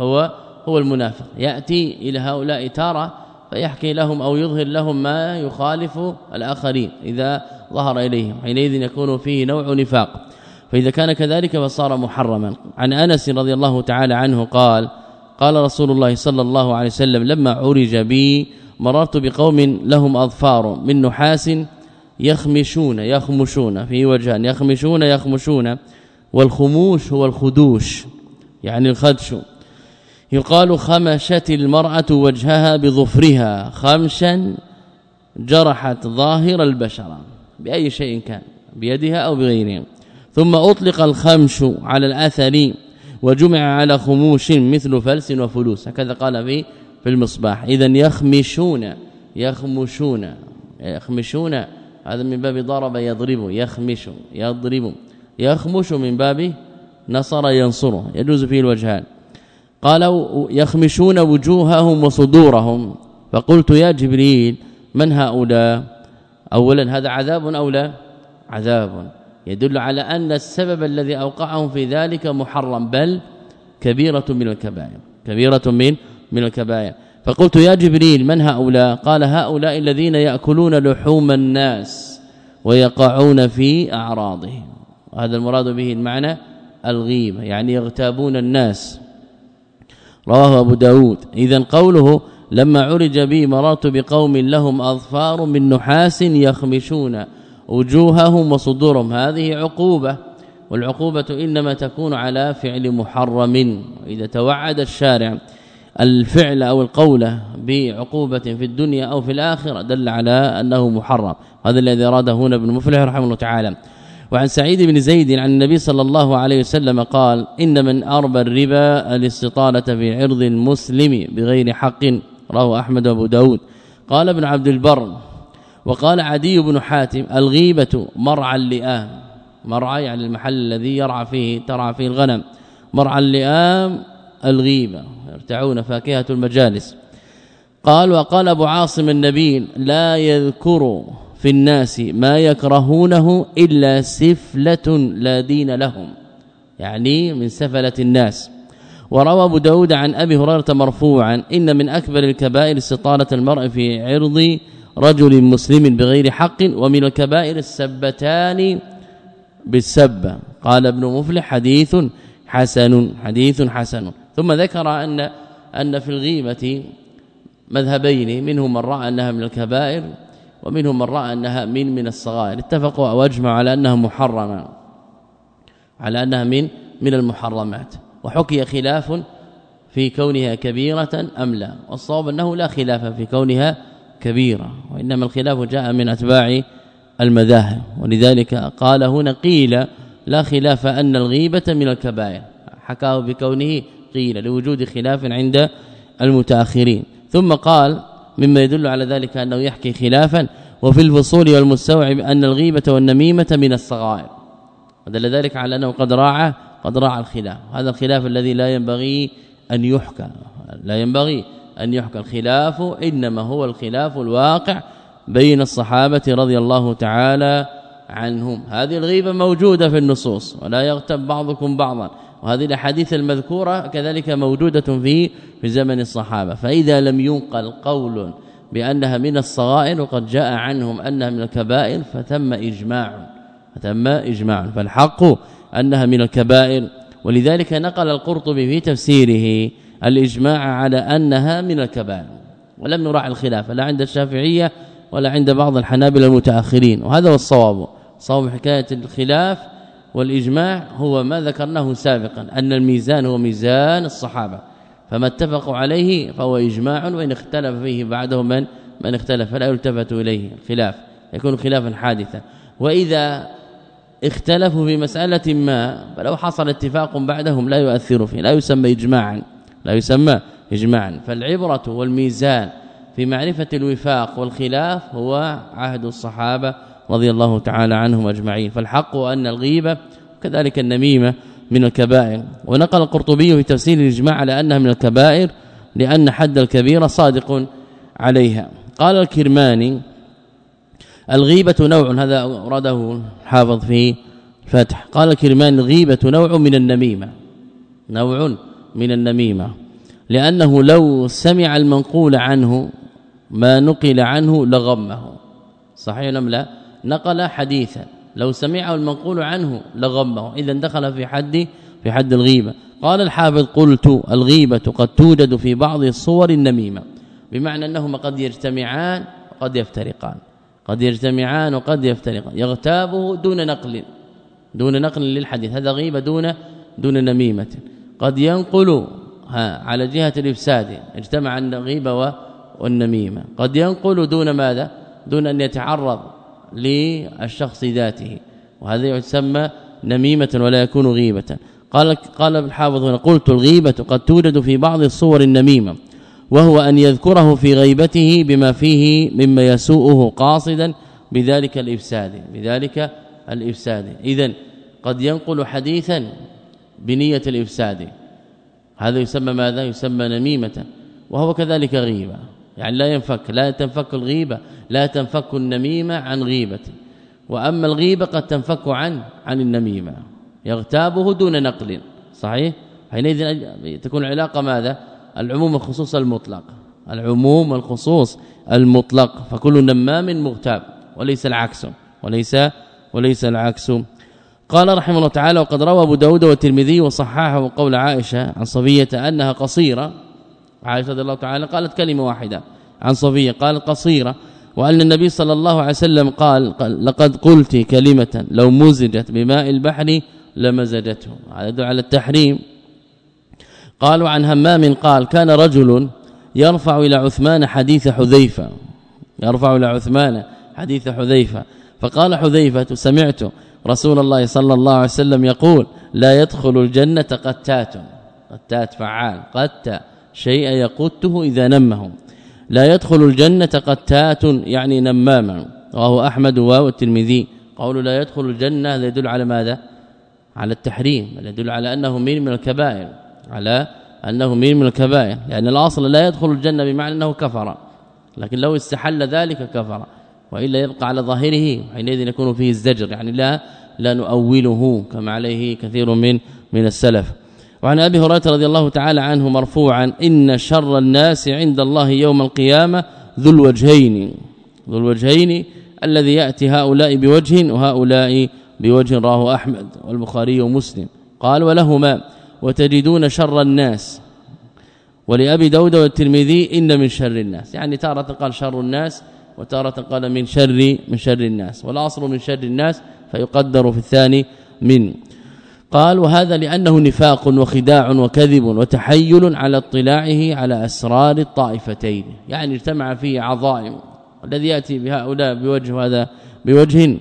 هو هو المنافق. يأتي إلى هؤلاء تارة فيحكي لهم أو يظهر لهم ما يخالف الآخرين إذا ظهر إليهم. حينئذ يكون فيه نوع نفاق. فإذا كان كذلك فصار محرما. عن أنس رضي الله تعالى عنه قال قال رسول الله صلى الله عليه وسلم لما عرج بي مررت بقوم لهم أظفار من نحاس يخمشون يخمشون في وجهان يخمشون يخمشون والخموش هو الخدوش يعني الخدش. يقال خمشت المرأة وجهها بظفرها خمشا جرحت ظاهر البشرة بأي شيء كان بيدها أو بغيره ثم أطلق الخمش على الأثر وجمع على خموش مثل فلس وفلوس. هكذا قال في في المصباح. اذا يخمشون يخمشون يخمشون هذا من باب ضرب يضرب يخمش يضرب. يخمش من باب نصر ينصره يجوز فيه الوجهان. قالوا يخمشون وجوههم وصدورهم. فقلت يا جبريل من هؤلاء؟ اولا هذا عذاب أو لا؟ عذاب. يدل على أن السبب الذي أوقعهم في ذلك محرم بل كبيرة من الكبائر. كبيرة من من الكبائر. فقلت يا جبريل من هؤلاء؟ قال هؤلاء الذين يأكلون لحوم الناس ويقعون في أعراضهم. وهذا المراد به المعنى الغيبة يعني يغتابون الناس. رواه أبو داود. اذا قوله لما عرج بي مررت بقوم لهم أظفار من نحاس يخمشون وجوههم وصدورهم. هذه عقوبة والعقوبة إنما تكون على فعل محرم إذا توعد الشارع. الفعل أو القول بعقوبة في الدنيا أو في الآخرة دل على أنه محرم. هذا الذي أراده هنا ابن مفلح رحمه الله تعالى. وعن سعيد بن زيد عن النبي صلى الله عليه وسلم قال إن من أربى الربا الاستطالة في عرض المسلم بغير حق. رواه أحمد وأبو داود. قال ابن عبد البر وقال عدي بن حاتم الغيبة مرعى اللئام. مرعى يعني المحل الذي يرعى فيه ترعى فيه الغنم. مرعى اللئام الغيبة يرتعون فاكهة المجالس. قال وقال أبو عاصم النبيل لا يذكر في الناس ما يكرهونه إلا سفلة لا دين لهم يعني من سفلة الناس. وروى أبو داود عن أبي هريرة مرفوعا إن من أكبر الكبائر استطالة المرء في عرض رجل مسلم بغير حق ومن الكبائر السبتان بالسبة. قال ابن مفلح حديث حسن حديث حسن. ثم ذكر أن أن في الغيبه مذهبين منهم من رأى أنها من الكبائر ومنهم من رأى أنها من من الصغائر. اتفقوا واجمعوا على أنها محرمة على أنها من من المحرمات. وحكي خلاف في كونها كبيرة أم لا. والصواب أنه لا خلاف في كونها كبيرة وإنما الخلاف جاء من أتباع المذاهب. ولذلك قال هنا قيل لا خلاف أن الغيبة من الكبائر. حكاه بكونه قيل لوجود خلاف عند المتأخرين. ثم قال مما يدل على ذلك أنه يحكي خلافا وفي الفصول والمستوعب أن الغيبة والنميمة من الصغائر. ودل ذلك على أنه قد راعى قد راعى الخلاف. هذا الخلاف الذي لا ينبغي أن يحكى لا ينبغي أن يحكى. الخلاف إنما هو الخلاف الواقع بين الصحابة رضي الله تعالى عنهم. هذه الغيبة موجودة في النصوص ولا يغتب بعضكم بعضا. وهذه الأحاديث المذكورة كذلك موجودة في في زمن الصحابة. فإذا لم ينقل قول بأنها من الصغائر وقد جاء عنهم أنها من الكبائر فتم إجماع فتم إجماع. فالحق أنها من الكبائر. ولذلك نقل القرطبي في تفسيره الإجماع على أنها من الكبائر. ولم نراعي الخلاف لا عند الشافعية ولا عند بعض الحنابلة المتأخرين. وهذا هو الصواب صواب حكاية الخلاف والإجماع هو ما ذكرناه سابقا أن الميزان هو ميزان الصحابة. فما اتفقوا عليه فهو إجماع وإن اختلف فيه بعده من؟ من اختلف. فلا يلتفت إليه الخلاف يكون خلافا حادثا. وإذا اختلفوا في مسألة ما فلو حصل اتفاق بعدهم لا يؤثر فيه لا يسمى اجماعا لا يسمى اجماعا. فالعبرة والميزان في معرفة الوفاق والخلاف هو عهد الصحابة رضي الله تعالى عنهم أجمعين. فالحق أن الغيبة كذلك النميمة من الكبائر. ونقل القرطبي في تفسير الإجماع على أنها من الكبائر لأن حد الكبيره صادق عليها. قال الكرماني الغيبة نوع هذا أراده حافظ في فتح قال الكرماني الغيبة نوع من النميمة. نوع من النميمة. لأنه لو سمع المنقول عنه ما نقل عنه لغمه. صحيح أم لا؟ نقل حديثا. لو سمعه المنقول عنه لغمه. اذا دخل في حد في حد الغيبة. قال الحافظ قلت الغيبة قد توجد في بعض الصور النميمة. بمعنى أنهما قد يجتمعان وقد يفترقان. قد يجتمعان وقد يفترقان. يغتابه دون نقل. دون نقل للحديث. هذا غيبة دون دون نميمة. قد ينقل على جهة الإفساد. اجتمع الغيبة والنميمة. قد ينقل دون ماذا؟ دون أن يتعرض. للشخص ذاته وهذا يسمى نميمة ولا يكون غيبة. قال قال الحافظ قلت الغيبة قد توجد في بعض الصور النميمة وهو أن يذكره في غيبته بما فيه مما يسوءه قاصدا بذلك الإفساد بذلك الإفساد. اذا قد ينقل حديثا بنية الإفساد. هذا يسمى ماذا؟ يسمى نميمة وهو كذلك غيبة. يعني لا ينفك لا تنفك الغيبة لا تنفك النميمة عن غيبة. وأما الغيبة قد تنفك عن عن النميمة. يغتابه دون نقل. صحيح؟ حينئذ تكون العلاقة ماذا؟ العموم والخصوص المطلق. العموم والخصوص المطلق. فكل نمام مغتاب وليس العكس وليس وليس العكس. قال رحمه الله تعالى وقد روى أبو داود والترمذي وصححه قول عائشة عن صفيه أنها قصيرة عائشة رضي الله تعالى قالت كلمة واحدة عن صفية قالت قصيرة وأن النبي صلى الله عليه وسلم قال, قال لقد قلت كلمة لو مزجت بماء البحر لمزجته هذا على التحريم. قالوا عن همام قال كان رجل يرفع إلى عثمان حديث حذيفة يرفع إلى عثمان حديث حذيفة فقال حذيفة سمعت رسول الله صلى الله عليه وسلم يقول لا يدخل الجنة قتات قتات فعال قت شيء يقته إذا نمه لا يدخل الجنة قتات يعني نماما. وهو أحمد والترمذي. قالوا لا يدخل الجنة هذا يدل على ماذا؟ على التحريم. يدل على أنه مين من الكبائر. على أنه مين من الكبائر. لأن الأصل لا يدخل الجنة بمعنى أنه كفر. لكن لو استحل ذلك كفر. وإلا يبقى على ظاهره. حينئذ يكون فيه الزجر. يعني لا لا نؤوله كما عليه كثير من من السلف. وعن أبي هريرة رضي الله تعالى عنه مرفوعا إن شر الناس عند الله يوم القيامة ذو الوجهين ذو الوجهين الذي يأتي هؤلاء بوجه وهؤلاء بوجه راه أحمد والبخاري ومسلم. قال ولهما وتجدون شر الناس. ولأبي داود والترمذي إن من شر الناس. يعني تارة قال شر الناس وتارة قال من شر من شر الناس. والأصل من شر الناس فيقدر في الثاني من. قال وهذا لأنه نفاق وخداع وكذب وتحيل على اطلاعه على أسرار الطائفتين. يعني اجتمع فيه عظائم الذي يأتي بهؤلاء بوجه هذا بوجه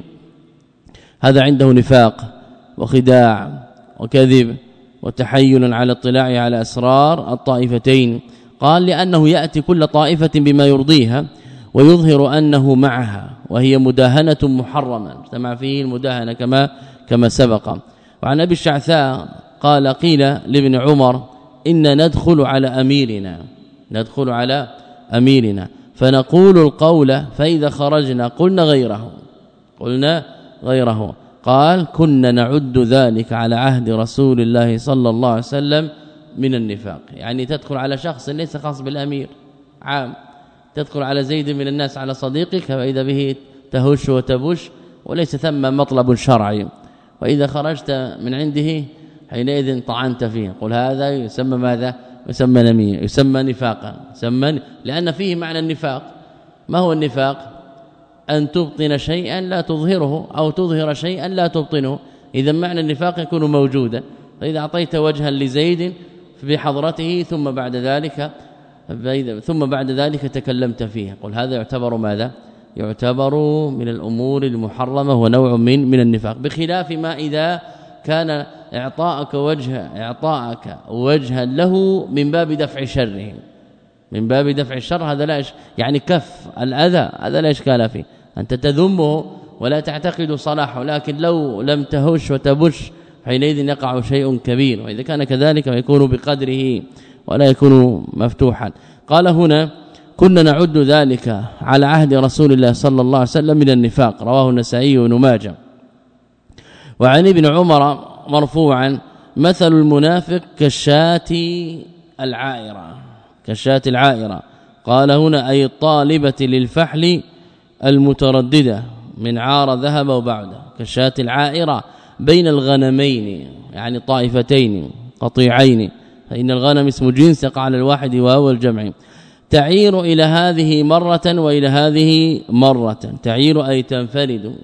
هذا عنده نفاق وخداع وكذب وتحيل على اطلاعه على أسرار الطائفتين. قال لأنه يأتي كل طائفة بما يرضيها ويظهر أنه معها وهي مداهنة محرمة. اجتمع فيه المداهنة كما كما سبق. وعن أبي الشعثاء قال قيل لابن عمر إن ندخل على أميرنا ندخل على أميرنا. فنقول القول فإذا خرجنا قلنا غيره قلنا غيره. قال كنا نعد ذلك على عهد رسول الله صلى الله عليه وسلم من النفاق. يعني تدخل على شخص ليس خاص بالأمير عام. تدخل على زيد من الناس على صديقك فإذا به تهش وتبش وليس ثم مطلب شرعي. وإذا خرجت من عنده حينئذ طعنت فيه. قل هذا يسمى ماذا؟ يسمى نميه يسمى نفاقا يسمى لأن فيه معنى النفاق. ما هو النفاق؟ أن تبطن شيئا لا تظهره أو تظهر شيئا لا تبطنه. إذا معنى النفاق يكون موجودا. فإذا أعطيت وجها لزيد في حضرته ثم بعد ذلك ثم بعد ذلك تكلمت فيه. قل هذا يعتبر ماذا؟ يعتبر من الأمور المحرمة ونوع من من النفاق بخلاف ما إذا كان إعطاءك وجه إعطاءك وجها له من باب دفع شره. من باب دفع الشر هذا لا يعني كف الأذى هذا لا إشكال فيه. أنت تذمه ولا تعتقد صلاحه لكن لو لم تهش وتبش حينئذ يقع شيء كبير. وإذا كان كذلك فيكون بقدره ولا يكون مفتوحا. قال هنا كنا نعد ذلك على عهد رسول الله صلى الله عليه وسلم من النفاق رواه النسائي بن ماجه. وعن ابن عمر مرفوعا مثل المنافق كالشاة العائرة. كالشاة العائرة. قال هنا أي الطالبة للفحل المترددة من عار ذهب وبعده كالشاة العائرة بين الغنمين يعني طائفتين قطيعين. فإن الغنم اسم جنس يقع على الواحد وهو الجمع. تعير إلى هذه مرة وإلى هذه مرة. تعير أي تنفرد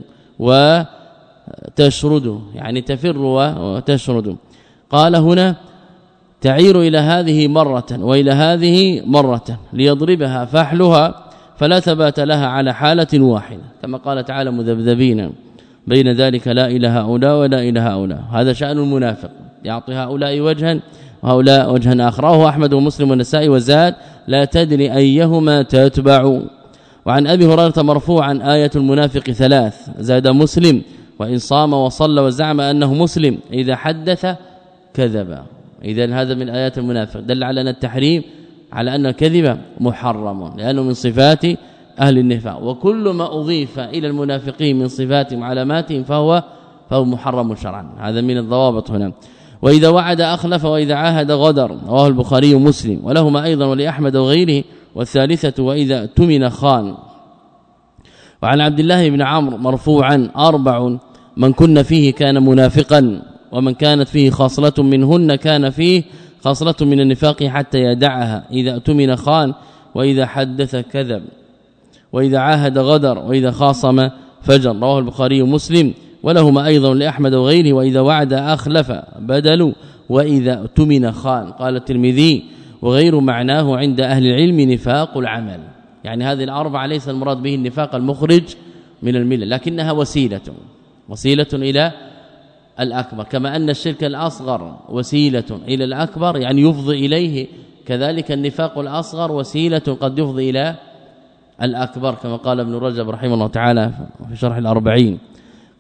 وتشرد يعني تفر وتشرد. قال هنا تعير إلى هذه مرة وإلى هذه مرة ليضربها فحلها فلا ثبات لها على حالة واحدة كما قال تعالى مذبذبين بين ذلك لا اله هؤلاء ولا اله هؤلاء. هذا شأن المنافق يعطي هؤلاء وجها وهؤلاء وجها آخر. رواه أحمد ومسلم والنسائي وزاد لا تدري أيهما تتبع. وعن أبي هريرة مرفوعا آية المنافق ثلاث زاد مسلم وإن صام وصلى وزعم أنه مسلم إذا حدث كذب. اذا هذا من آيات المنافق. دل على أن التحريم على أن الكذب محرم لأنه من صفات أهل النفاق. وكل ما أضيف إلى المنافقين من صفاتهم وعلاماتهم فهو فهو محرم شرعا. هذا من الضوابط هنا. وإذا وعد أخلف وإذا عاهد غدر رواه البخاري ومسلم. ولهما أيضا ولأحمد وغيره. والثالثة وإذا تمن خان. وعن عبد الله بن عمرو مرفوعا أربع من كن فيه كان منافقا ومن كانت فيه خاصلة منهن كان فيه خاصلة من النفاق حتى يدعها. إذا اؤتمن خان وإذا حدث كذب. وإذا عاهد غدر وإذا خاصم فجر رواه البخاري ومسلم. ولهما أيضا لأحمد وغيره وإذا وعد أخلف بدل وإذا اؤتمن خان. قال الترمذي وغير معناه عند أهل العلم نفاق العمل. يعني هذه الأربعة ليس المراد به النفاق المخرج من الملة لكنها وسيلة وسيلة إلى الأكبر. كما أن الشرك الأصغر وسيلة إلى الأكبر يعني يفضي إليه. كذلك النفاق الأصغر وسيلة قد يفضي إلى الأكبر كما قال ابن رجب رحمه الله تعالى في شرح الأربعين.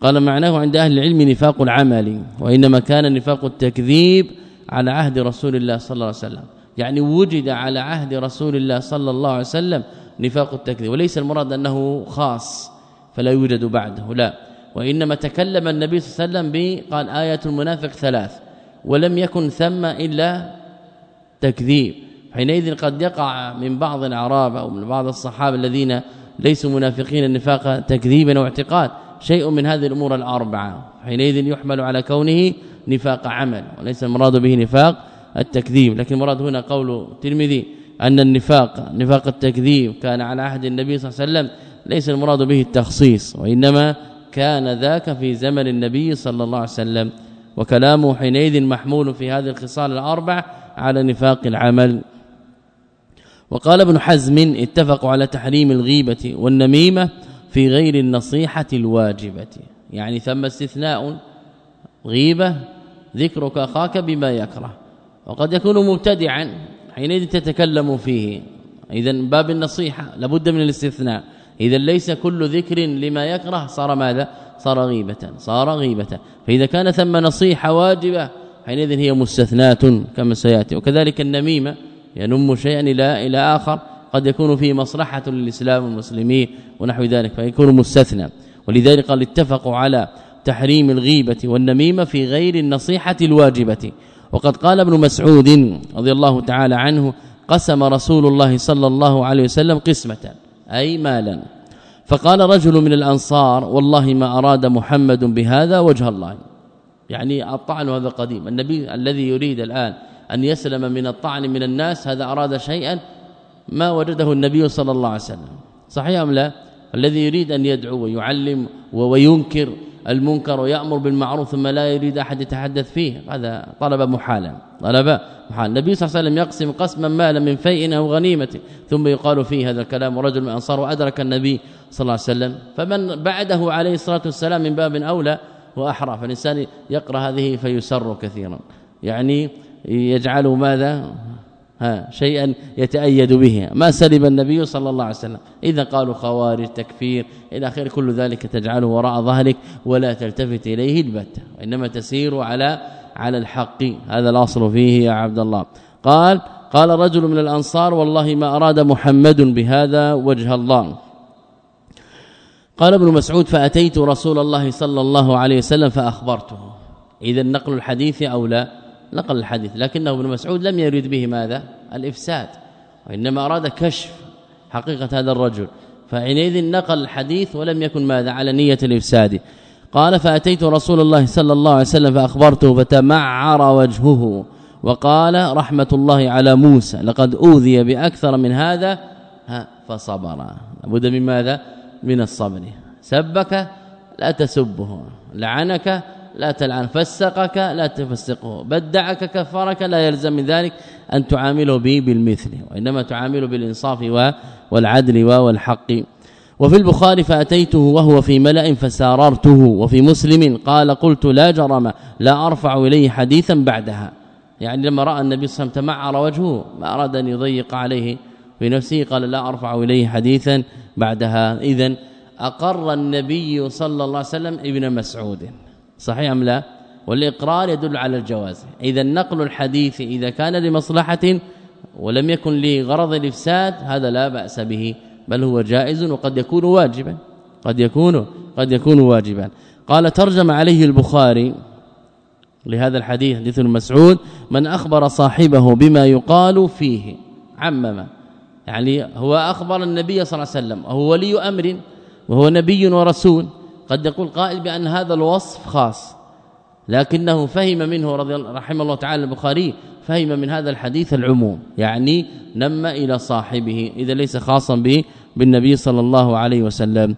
قال معناه عند أهل العلم نفاق العمل وإنما كان نفاق التكذيب على عهد رسول الله صلى الله عليه وسلم. يعني وجد على عهد رسول الله صلى الله عليه وسلم نفاق التكذيب وليس المراد أنه خاص فلا يوجد بعده لا. وإنما تكلم النبي صلى الله عليه وسلم قال إيه المنافق ثلاث ولم يكن ثم إلا تكذيب. حينئذ قد يقع من بعض الأعراب أو من بعض الصحابة الذين ليسوا منافقين النفاق تكذيبا واعتقاد شيء من هذه الأمور الأربعة. حينئذ يحمل على كونه نفاق عمل وليس المراد به نفاق التكذيب. لكن المراد هنا قول الترمذي أن النفاق نفاق التكذيب كان على عهد النبي صلى الله عليه وسلم ليس المراد به التخصيص وإنما كان ذاك في زمن النبي صلى الله عليه وسلم. وكلامه حينئذ محمول في هذه الخصال الأربع على نفاق العمل. وقال ابن حزم اتفقوا على تحريم الغيبة والنميمة في غير النصيحة الواجبة. يعني ثم استثناء غيبة ذكرك أخاك بما يكره. وقد يكون مبتدعا حينئذ تتكلم فيه. اذا باب النصيحة لابد من الاستثناء. إذا ليس كل ذكر لما يكره صار ماذا؟ صار غيبة صار غيبة. فإذا كان ثم نصيحة واجبة حينئذ هي مستثنات كما سيأتي. وكذلك النميمة ينم شيئا إلى إلى آخر. قد يكون فيه مصلحة للإسلام والمسلمين ونحو ذلك فيكون مستثنى. ولذلك قال اتفقوا على تحريم الغيبة والنميمة في غير النصيحة الواجبة. وقد قال ابن مسعود رضي الله تعالى عنه قسم رسول الله صلى الله عليه وسلم قسمة أي مالا. فقال رجل من الأنصار والله ما أراد محمد بهذا وجه الله. يعني الطعن هذا قديم. النبي الذي يريد الآن أن يسلم من الطعن من الناس هذا أراد شيئا ما وجده النبي صلى الله عليه وسلم. صحيح أم لا؟ الذي يريد أن يدعو ويعلم وينكر المنكر ويأمر بالمعروف ثم لا يريد أحد يتحدث فيه هذا طلب محالا طلب محال. النبي صلى الله عليه وسلم يقسم قسما مالا من فيء أو غنيمة ثم يقال فيه هذا الكلام ورجل من أنصار وأدرك النبي صلى الله عليه وسلم. فمن بعده عليه الصلاة والسلام من باب أولى وأحرى فالإنسان يقرأ هذه فيسر كثيرا. يعني يجعل ماذا؟ ها شيئا يتأيد به. ما سلب النبي صلى الله عليه وسلم. إذا قالوا خوارج تكفير إلى اخر كل ذلك تجعله وراء ظهرك ولا تلتفت إليه البتة وإنما تسير على على الحق. هذا الأصل فيه يا عبد الله. قال قال رجل من الأنصار والله ما أراد محمد بهذا وجه الله. قال ابن مسعود فأتيت رسول الله صلى الله عليه وسلم فأخبرته. إذا نقل الحديث أو لا نقل الحديث لكنه ابن مسعود لم يريد به ماذا؟ الإفساد وإنما أراد كشف حقيقة هذا الرجل فعنيذ نقل الحديث ولم يكن ماذا؟ على نية الإفساد. قال فأتيت رسول الله صلى الله عليه وسلم فأخبرته فتمعر وجهه وقال رحمة الله على موسى لقد أوذي بأكثر من هذا. فصبر. لابد من ماذا؟ من الصبر. سبك لا تسبه لعنك لا تلعن. فسقك لا تفسقه. بدعك كفرك لا يلزم من ذلك أن تعامله به بالمثل وإنما تعامله بالإنصاف والعدل والحق. وفي البخاري فأتيته وهو في ملأ فساررته. وفي مسلم قال قلت لا جرم لا أرفع إليه حديثا بعدها. يعني لما رأى النبي صلى الله عليه وسلم تمعر وجهه ما اراد أن يضيق عليه في نفسه قال لا أرفع إليه حديثا بعدها. اذا أقر النبي صلى الله عليه وسلم ابن مسعود. صحيح أم لا؟ والإقرار يدل على الجواز. إذا نقل الحديث إذا كان لمصلحة ولم يكن لغرض الإفساد هذا لا بأس به. بل هو جائز وقد يكون واجبا. قد يكون قد يكون واجبا. قال ترجم عليه البخاري لهذا الحديث حديث مسعود من أخبر صاحبه بما يقال فيه عمم. يعني هو أخبر النبي صلى الله عليه وسلم وهو ولي أمر وهو نبي ورسول. قد يقول قائل بأن هذا الوصف خاص لكنه فهم منه رضي الله رحمه الله تعالى البخاري فهم من هذا الحديث العموم يعني نم إلى صاحبه إذا ليس خاصا به بالنبي صلى الله عليه وسلم.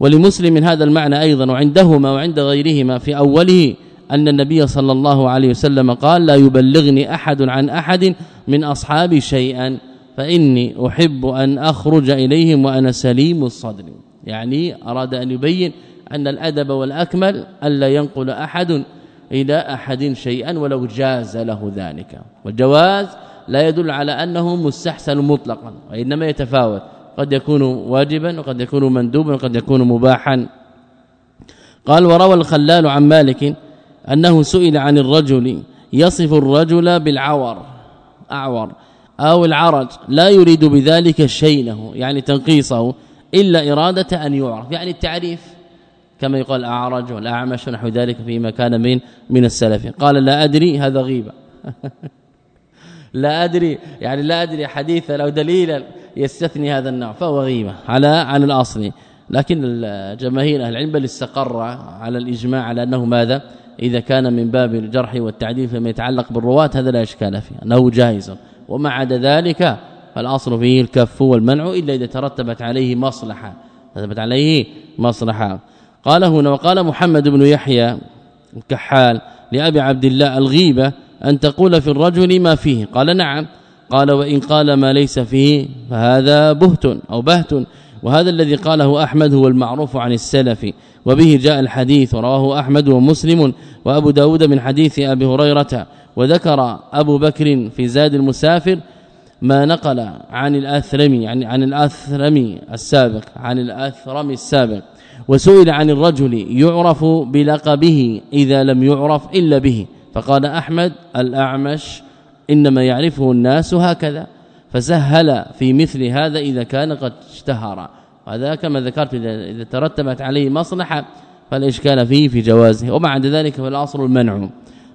ولمسلم من هذا المعنى أيضا وعندهما وعند غيرهما في أوله أن النبي صلى الله عليه وسلم قال لا يبلغني أحد عن أحد من أصحابي شيئا فإني أحب أن أخرج إليهم وأنا سليم الصدر. يعني أراد أن يبين أن الأدب والأكمل ألا ينقل أحد إلى أحد شيئا ولو جاز له ذلك. والجواز لا يدل على أنه مستحسن مطلقا وإنما يتفاوت. قد يكون واجبا وقد يكون مندوبا وقد يكون مباحا. قال وروى الخلال عن مالك أنه سئل عن الرجل يصف الرجل بالعور أعور أو العرج لا يريد بذلك شينه يعني تنقيصه إلا إرادة أن يعرف. يعني التعريف كما يقال الاعرج والأعمش ونحو ذلك فيما كان من من السلف. قال لا أدري هذا غيبة. [laughs] لا أدري يعني لا أدري حديثا أو دليلا يستثني هذا النوع فهو غيبة على عن الأصل. لكن جماهير أهل العلم بل استقر على الإجماع على أنه ماذا؟ إذا كان من باب الجرح والتعديل فيما يتعلق بالرواة هذا لا إشكال فيه أنه جائز. وما عدا ذلك فالأصل فيه الكف والمنع إلا إذا ترتبت عليه مصلحة. ترتبت عليه مصلحة. قال هنا وقال محمد بن يحيى الكحال لأبي عبد الله الغيبة أن تقول في الرجل ما فيه. قال نعم. قال وإن قال ما ليس فيه فهذا بهت أو بهت. وهذا الذي قاله أحمد هو المعروف عن السلف. وبه جاء الحديث رواه أحمد ومسلم وأبو داود من حديث أبي هريرة. وذكر أبو بكر في زاد المسافر ما نقل عن الأثرمي يعني عن الأثرمي السابق عن الأثرم السابق. وسئل عن الرجل يعرف بلقبه إذا لم يعرف إلا به فقال أحمد الأعمش إنما يعرفه الناس هكذا فسهل في مثل هذا إذا كان قد اشتهر. وهذا كما ذكرت إذا ترتبت عليه مصلحة فلا اشكال فيه في جوازه وبعد ذلك فالأصل المنع.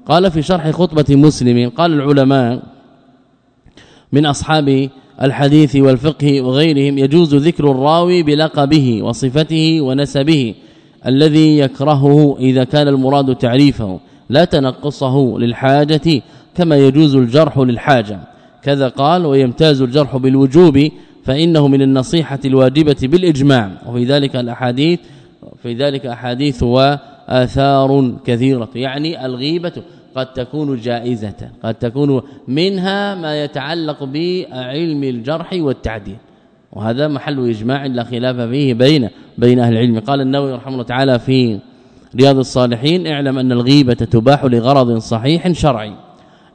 قال في شرح خطبة مسلم قال العلماء من أصحاب الحديث والفقه وغيرهم يجوز ذكر الراوي بلقبه وصفته ونسبه الذي يكرهه إذا كان المراد تعريفه لا تنقصه للحاجة كما يجوز الجرح للحاجة. كذا قال ويمتاز الجرح بالوجوب فإنه من النصيحة الواجبة بالإجماع. وفي ذلك الأحاديث في ذلك أحاديث وآثار كثيرة. يعني الغيبة قد تكون جائزة قد تكون منها ما يتعلق بعلم الجرح والتعديل. وهذا محل إجماع لا خلاف فيه بين بين أهل العلم. قال النووي رحمه الله تعالى في رياض الصالحين اعلم أن الغيبة تباح لغرض صحيح شرعي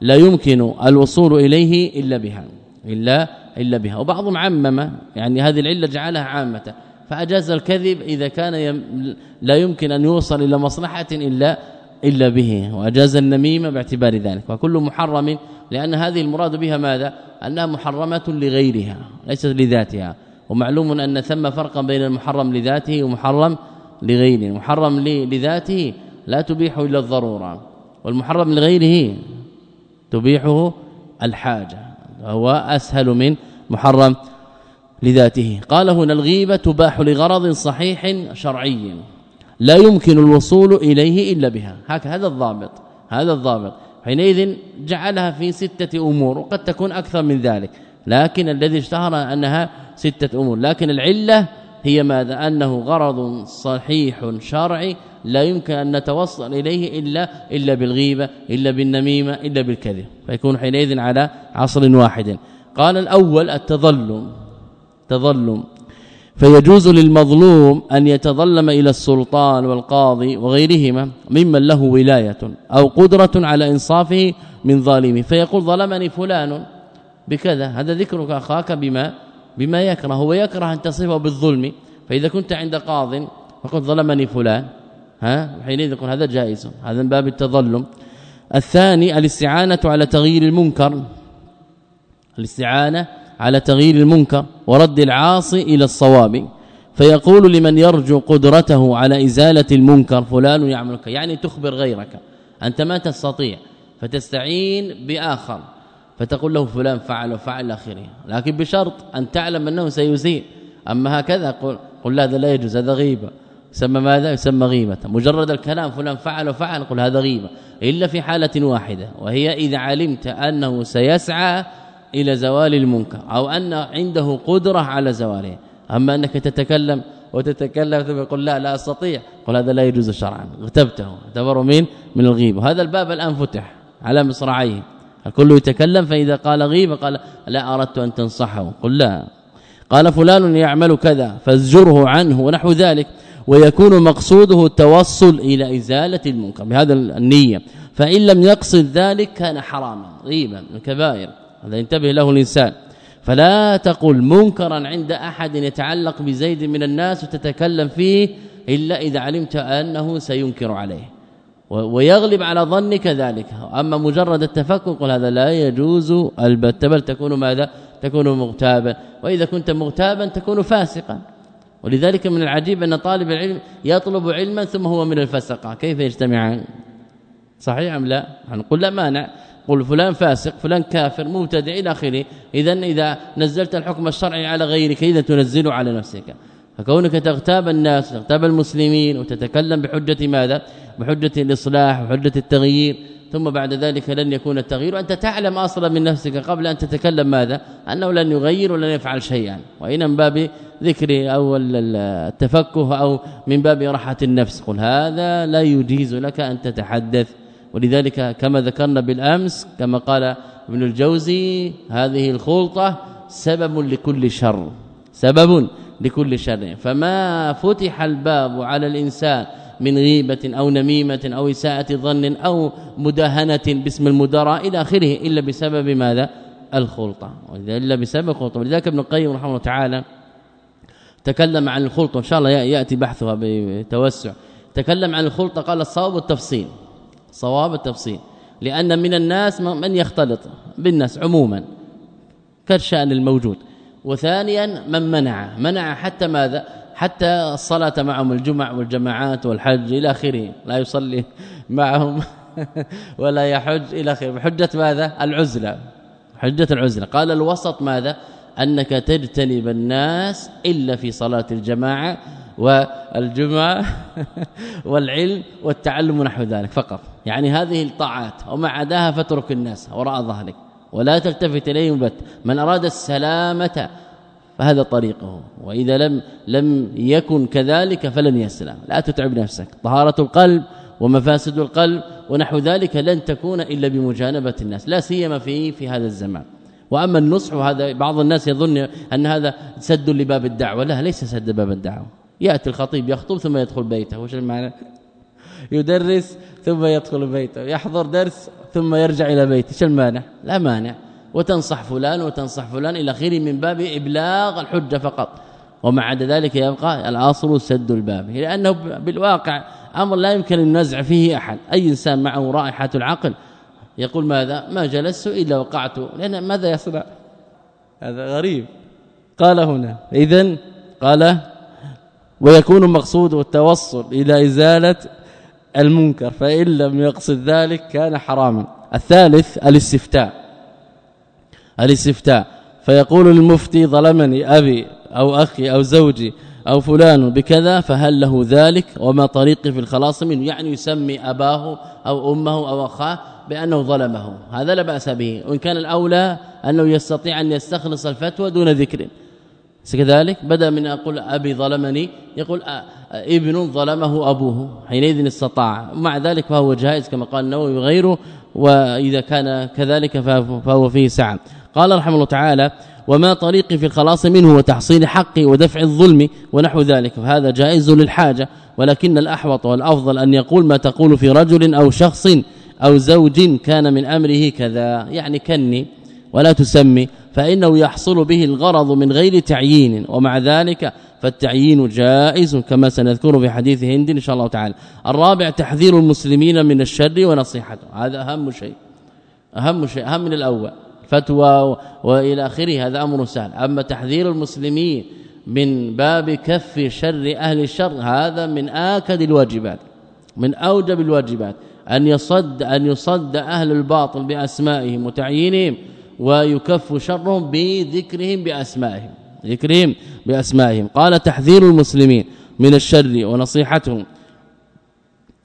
لا يمكن الوصول إليه إلا بها إلا إلا بها. وبعضهم عمم يعني هذه العلة جعلها عامة. فأجاز الكذب إذا كان يم لا يمكن أن يوصل إلى مصلحة إلا إلا به وأجاز النميمة باعتبار ذلك. وكل محرم لأن هذه المراد بها ماذا؟ أنها محرمة لغيرها ليست لذاتها. ومعلوم أن ثم فرقا بين المحرم لذاته ومحرم لغيره. محرم لذاته لا تبيح إلا الضرورة والمحرم لغيره تبيحه الحاجة وهو أسهل من محرم لذاته. قال هنا الغيبة تباح لغرض صحيح شرعي. لا يمكن الوصول إليه إلا بها. هكذا الضابط هذا الضابط. حينئذ جعلها في ستة أمور وقد تكون أكثر من ذلك. لكن الذي اشتهر أنها ستة أمور. لكن العلة هي ماذا؟ أنه غرض صحيح شرعي لا يمكن أن نتوصل إليه إلا إلا بالغيبة إلا بالنميمة إلا بالكذب. فيكون حينئذ على عصر واحد. قال الأول التظلم. تظلم. فيجوز للمظلوم أن يتظلم إلى السلطان والقاضي وغيرهما ممن له ولاية أو قدرة على إنصافه من ظالمه. فيقول ظلمني فلان بكذا. هذا ذكرك أخاك بما بما يكره. هو يكره أن تصفه بالظلم. فإذا كنت عند قاض فقلت ظلمني فلان. ها؟ حينئذ يقول هذا جائز. هذا من باب التظلم. الثاني الاستعانة على تغيير المنكر. الاستعانة على تغيير المنكر ورد العاصي إلى الصواب. فيقول لمن يرجو قدرته على إزالة المنكر فلان يعمل يعني تخبر غيرك. أنت ما تستطيع. فتستعين بآخر. فتقول له فلان فعل وفعل آخره. لكن بشرط أن تعلم أنه سيزيل. أما هكذا قل قل هذا لا يجوز هذا غيبة. يسمى ماذا؟ يسمى غيبة. مجرد الكلام فلان فعل وفعل قل هذا غيبة. إلا في حالة واحدة وهي إذا علمت أنه سيسعى إلى زوال المنكر أو أن عنده قدرة على زواله. أما أنك تتكلم وتتكلم ثم يقول لا لا أستطيع قل هذا لا يجوز شرعا. اغتبته اعتبر من من الغيبة. هذا الباب الآن فتح على مصراعيه. الكل يتكلم فإذا قال غيبة قال لا أردت أن تنصحه. قل لا. قال فلان يعمل كذا فازجره عنه ونحو ذلك ويكون مقصوده التوصل إلى إزالة المنكر. بهذا النية. فإن لم يقصد ذلك كان حراما غيبا من الكبائر. هذا ينتبه له الإنسان. فلا تقل منكرا عند أحد يتعلق بزيد من الناس وتتكلم فيه إلا إذا علمت أنه سينكر عليه. ويغلب على ظنك ذلك. أما مجرد التفكر قل هذا لا يجوز البتة بل تكون ماذا؟ تكون مغتابا. وإذا كنت مغتابا تكون فاسقا. ولذلك من العجيب أن طالب العلم يطلب علما ثم هو من الفسقة. كيف يجتمعان؟ صحيح أم لا؟ نقول لا مانع. قل فلان فاسق فلان كافر مبتدع إلى آخره. اذا إذا نزلت الحكم الشرعي على غيرك إذا تنزله على نفسك. فكونك تغتاب الناس تغتاب المسلمين وتتكلم بحجة ماذا؟ بحجة الإصلاح وحجه التغيير. ثم بعد ذلك لن يكون التغيير. وأنت تعلم أصلا من نفسك قبل أن تتكلم ماذا؟ أنه لن يغير ولن يفعل شيئا. وإن من باب ذكر أو التفكه أو من باب راحة النفس قل هذا لا يجيز لك أن تتحدث ولذلك كما ذكرنا بالأمس كما قال ابن الجوزي هذه الخلطة سبب لكل شر سبب لكل شر. فما فتح الباب على الإنسان من غيبة أو نميمة أو إساءة ظن أو مداهنة باسم المدراء إلى آخره إلا بسبب ماذا؟ الخلطة. إلا بسبب الخلطة. ولذلك ابن القيم رحمه الله تعالى تكلم عن الخلطة إن شاء الله يأتي بحثها بتوسع. تكلم عن الخلطة قال الصواب التفصيل. صواب التفصيل. لأن من الناس من يختلط بالناس عموما كالشأن الموجود. وثانيا من منع. منع حتى ماذا؟ حتى الصلاة معهم الجمع والجماعات والحج إلى آخره. لا يصلي [laughs] معهم [laughs] ولا يحج إلى آخره. بحجه ماذا؟ العزلة. حجة العزلة. قال الوسط ماذا؟ أنك تجتنب الناس إلا في صلاة الجماعة والجمعة [laughs] والعلم والتعلم ونحو ذلك فقط. يعني هذه الطاعات وما عداها فاترك الناس وراء ظهرك. ولا تلتفت اليهم بت من أراد السلامة فهذا طريقه. وإذا لم لم يكن كذلك فلن يسلم. لا تتعب نفسك. طهارة القلب ومفاسد القلب ونحو ذلك لن تكون إلا بمجانبة الناس. لا سيما في في هذا الزمان. وأما النصح وهذا بعض الناس يظن أن هذا سد لباب الدعوة. لا ليس سد باب الدعوة. يأتي الخطيب يخطب ثم يدخل بيته وش المعنى؟ يدرس ثم يدخل بيته يحضر درس ثم يرجع إلى بيته إيش المانع؟ لا مانع. وتنصح فلان وتنصح فلان إلى آخره من باب إبلاغ الحجة فقط. ومع عدا ذلك يبقى الاصل سد الباب لأنه بالواقع أمر لا يمكن النزع فيه أحد. أي إنسان معه رائحة العقل؟ يقول ماذا؟ ما جلست إلا وقعت. لأن ماذا يصنع؟ هذا غريب. قال هنا اذا قال ويكون مقصود التوصل إلى إزالة المنكر فإن لم يقصد ذلك كان حراما. الثالث الاستفتاء. الاستفتاء. فيقول المفتي ظلمني أبي أو أخي أو زوجي أو فلان بكذا فهل له ذلك؟ وما طريقي في الخلاص منه. يعني يسمي أباه أو أمه أو أخاه بأنه ظلمه. هذا لا بأس به. وإن كان الأولى أنه يستطيع أن يستخلص الفتوى دون ذكر. كذلك بدأ من أقول أبي ظلمني يقول ابن ظلمه أبوه حينئذ استطاع. ومع ذلك فهو جائز كما قال النووي وغيره وإذا كان كذلك فهو فيه سعة. قال رحمه الله تعالى وما طريقي في الخلاص منه وتحصيل حقي ودفع الظلم ونحو ذلك فهذا جائز للحاجة ولكن الأحوط والأفضل أن يقول ما تقول في رجل أو شخص أو زوج كان من أمره كذا. يعني كني ولا تسمي فإنه يحصل به الغرض من غير تعيين. ومع ذلك فالتعيين جائز كما سنذكر في حديث هند إن شاء الله تعالى. الرابع تحذير المسلمين من الشر ونصيحته. هذا أهم شيء. أهم شيء أهم من الأول. فتوى وإلى آخره هذا أمر سهل. أما تحذير المسلمين من باب كف شر أهل الشر هذا من آكد الواجبات من أوجب الواجبات. أن يصد أن يصد أهل الباطل بأسمائهم وتعيينهم. ويكف شرهم بذكرهم بأسمائهم ذكرهم بأسمائهم. قال تحذير المسلمين من الشر ونصيحتهم.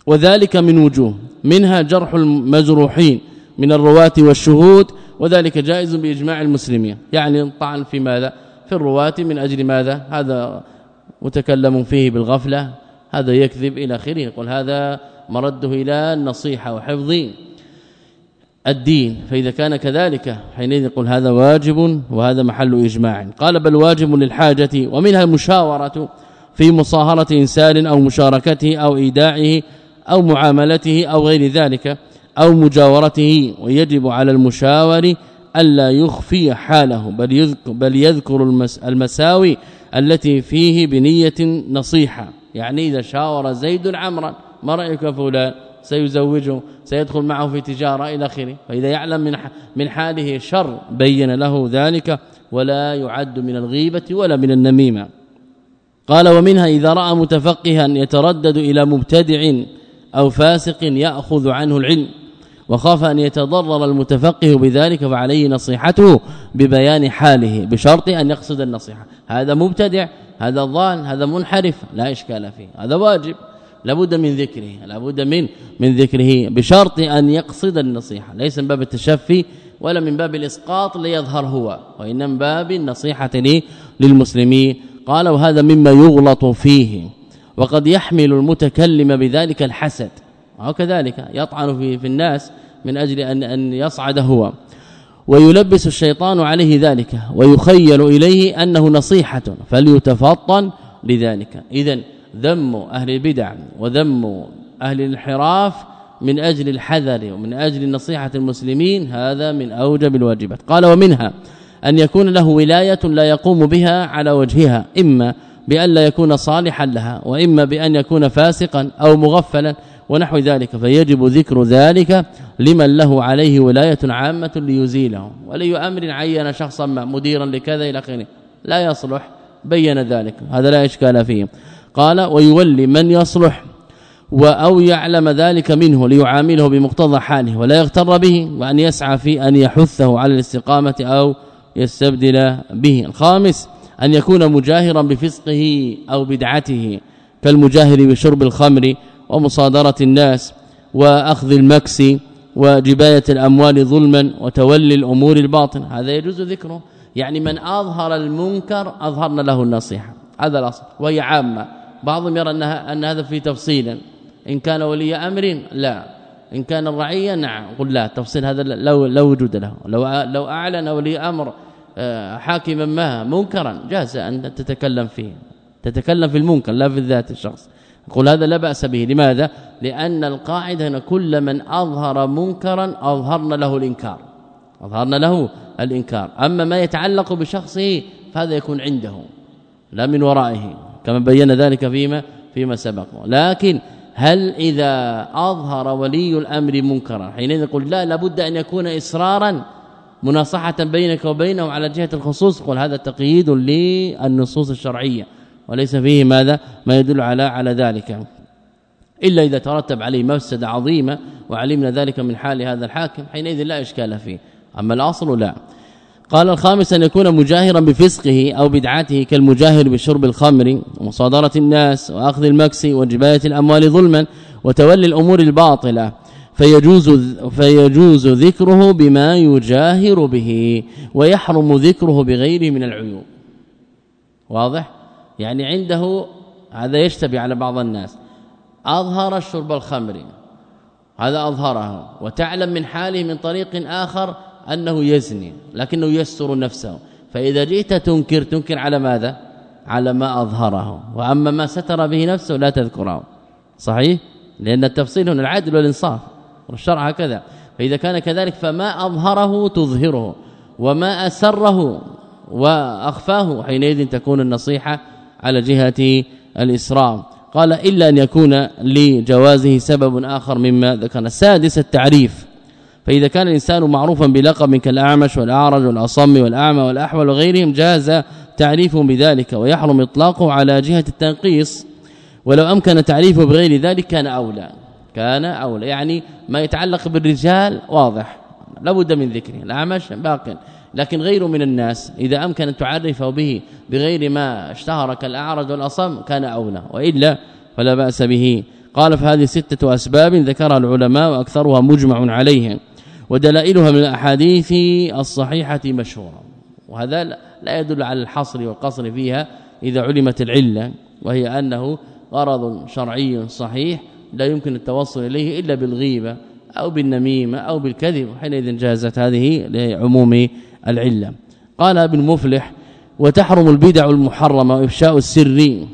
وذلك من وجوه. منها جرح المجروحين من الرواة والشهود وذلك جائز بإجماع المسلمين. يعني طعن في ماذا؟ في الرواة من أجل ماذا؟ هذا متكلم فيه بالغفلة هذا يكذب إلى آخره يقول هذا مرده إلى النصيحة وحفظ الدين فإذا كان كذلك حينئذ يقول هذا واجب وهذا محل إجماع. قال بل واجب للحاجة ومنها المشاورة في مصاهرة إنسان أو مشاركته أو إيداعه أو معاملته أو غير ذلك أو مجاورته ويجب على المشاور ألا يخفي حاله بل يذكر بل يذكر المساوي التي فيه بنية نصيحة. يعني إذا شاور زيد عمرا ما رأيك فلان؟ سيزوجه سيدخل معه في تجارة إلى آخره. فإذا يعلم من من حاله شر بين له ذلك ولا يعد من الغيبة ولا من النميمة. قال ومنها إذا رأى متفقها يتردد إلى مبتدع أو فاسق يأخذ عنه العلم وخاف أن يتضرر المتفقه بذلك فعليه نصيحته ببيان حاله بشرط أن يقصد النصيحة. هذا مبتدع هذا ضال هذا منحرف لا إشكال فيه. هذا واجب. لابد من ذكره لابد من من ذكره بشرط أن يقصد النصيحة ليس من باب التشفي ولا من باب الإسقاط ليظهر هو وإنما من باب النصيحة للمسلمين. قال وهذا مما يغلط فيه وقد يحمل المتكلم بذلك الحسد وكذلك يطعن في في الناس من أجل أن أن يصعد هو. ويلبس الشيطان عليه ذلك ويخيل إليه أنه نصيحة فليتفطن لذلك. اذا ذم أهل البدع وذم أهل الانحراف من أجل الحذر ومن أجل نصيحة المسلمين هذا من أوجب الواجبات. قال ومنها أن يكون له ولاية لا يقوم بها على وجهها إما بأن لا يكون صالحا لها وإما بأن يكون فاسقا أو مغفلا ونحو ذلك فيجب ذكر ذلك لمن له عليه ولاية عامة ليزيله ولي أمر عين شخصا ما مديرا لكذا إلى آخره. لا يصلح بين ذلك هذا لا إشكال فيه. قال ويولي من يصلح أو يعلم ذلك منه ليعامله بمقتضى حاله ولا يغتر به وأن يسعى في أن يحثه على الاستقامة أو يستبدل به. الخامس أن يكون مجاهرا بفسقه أو بدعته كالمجاهر بشرب الخمر ومصادرة الناس وأخذ المكس وجباية الأموال ظلما وتولي الأمور الباطن هذا يجوز ذكره. يعني من أظهر المنكر أظهرنا له النصيحة. هذا الأصل. وهي عامة. بعضهم يرى انها أن هذا في تفصيلا إن كان ولي أمر لا. إن كان الرعيه نعم. قل لا تفصيل هذا لو لو وجود له. لو لو أعلن ولي أمر آه، حاكما ما منكرا جاز أن تتكلم فيه. تتكلم في المنكر لا في ذات الشخص. قل هذا لا بأس به. لماذا؟ لأن القاعدة أن كل من أظهر منكرا أظهرنا له الإنكار. أظهرنا له الإنكار. أما ما يتعلق بشخصه فهذا يكون عنده لا من ورائه. كما بين ذلك فيما فيما سبق. لكن هل إذا أظهر ولي الأمر منكرا حينئذ نقول لا لابد أن يكون إصرارا مناصحة بينك وبينه على جهة الخصوص قل هذا تقييد للنصوص الشرعية وليس فيه ماذا؟ ما يدل على على ذلك. إلا إذا ترتب عليه مفسدة عظيمة وعلمنا ذلك من حال هذا الحاكم حينئذ لا إشكال فيه. أما الأصل لا. قال الخامس أن يكون مجاهرا بفسقه أو بدعته كالمجاهر بشرب الخمر ومصادره الناس وأخذ المكس وجباية الأموال ظلما وتولي الأمور الباطلة فيجوز فيجوز ذكره بما يجاهر به ويحرم ذكره بغيره من العيوب. واضح؟ يعني عنده هذا يشتبه على بعض الناس. أظهر شرب الخمر هذا أظهره. وتعلم من حاله من طريق آخر أنه يزني لكنه يستر نفسه. فإذا جئت تنكر تنكر على ماذا؟ على ما أظهره. وأما ما ستر به نفسه لا تذكره. صحيح؟ لأن التفصيل هنا العدل والإنصاف. والشرع هكذا. فإذا كان كذلك فما أظهره تظهره وما أسره وأخفاه حينئذ تكون النصيحة على جهة الاسراء قال إلا أن يكون لجوازه سبب آخر مما ذكرنا. السادس التعريف. فإذا كان الإنسان معروفا بلقب كالأعمش والأعرج والأصم والأعمى والأحول وغيرهم جاز تعريفه بذلك ويحرم إطلاقه على جهة التنقيص. ولو أمكن تعريفه بغير ذلك كان أولى كان أولى. يعني ما يتعلق بالرجال واضح لابد من ذكره. الأعمش باق لكن غيره من الناس. إذا أمكن أن تعرفه به بغير ما اشتهر كالأعرج والأصم كان أولى وإلا فلا بأس به. قال فهذه ستة أسباب ذكرها العلماء وأكثرها مجمع عليه ودلائلها من الأحاديث الصحيحة مشهورة. وهذا لا يدل على الحصر والقصر فيها إذا علمت العلة وهي أنه غرض شرعي صحيح لا يمكن التوصل إليه إلا بالغيبة أو بالنميمة أو بالكذب. حينئذ جازت هذه لعموم العلة. قال ابن مفلح وتحرم البدع المحرمة وإفشاء السر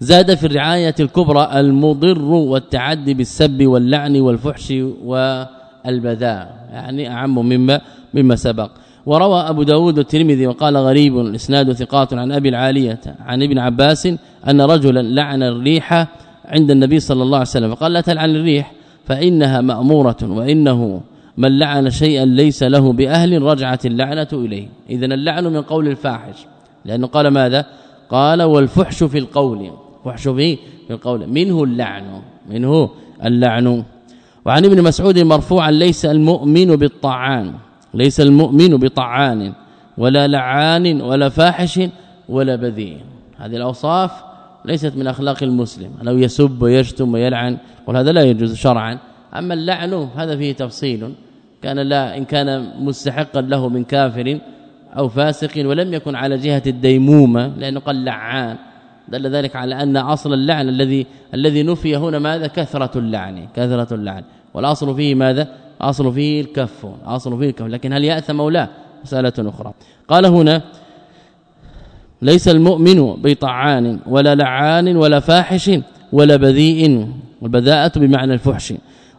زاد في الرعاية الكبرى المضر والتعدي بالسب واللعن والفحش والبذاء يعني أعم مما مما سبق. وروى أبو داود الترمذي وقال غريب الإسناد ثقات عن أبي العالية عن ابن عباس أن رجلا لعن الريح عند النبي صلى الله عليه وسلم فقال لا تلعن الريح فإنها مأمورة وإنه من لعن شيئا ليس له بأهل رجعت اللعنة إليه. اذا اللعن من قول الفاحش لأنه قال ماذا؟ قال والفحش في القول فحش في القول منه اللعن منه اللعن. وعن ابن مسعود مرفوعا ليس المؤمن بالطعان ليس المؤمن بطعان ولا لعان ولا فاحش ولا بذيء. هذه الأوصاف ليست من أخلاق المسلم. لو يسب ويشتم ويلعن وهذا لا يجوز شرعا. أما اللعن هذا فيه تفصيل. كان لا إن كان مستحقا له من كافر أو فاسق ولم يكن على جهة الديمومة لأنه قال لعان. دل ذلك على أن أصل اللعن الذي الذي نفي هنا ماذا؟ كثرة اللعن كثرة اللعن. والأصل فيه ماذا؟ أصل فيه الكف أصل فيه الكف. لكن هل يأثم مولاه مسألة أخرى. قال هنا ليس المؤمن بطعان ولا لعان ولا فاحش ولا بذيء والبذاءة بمعنى الفحش.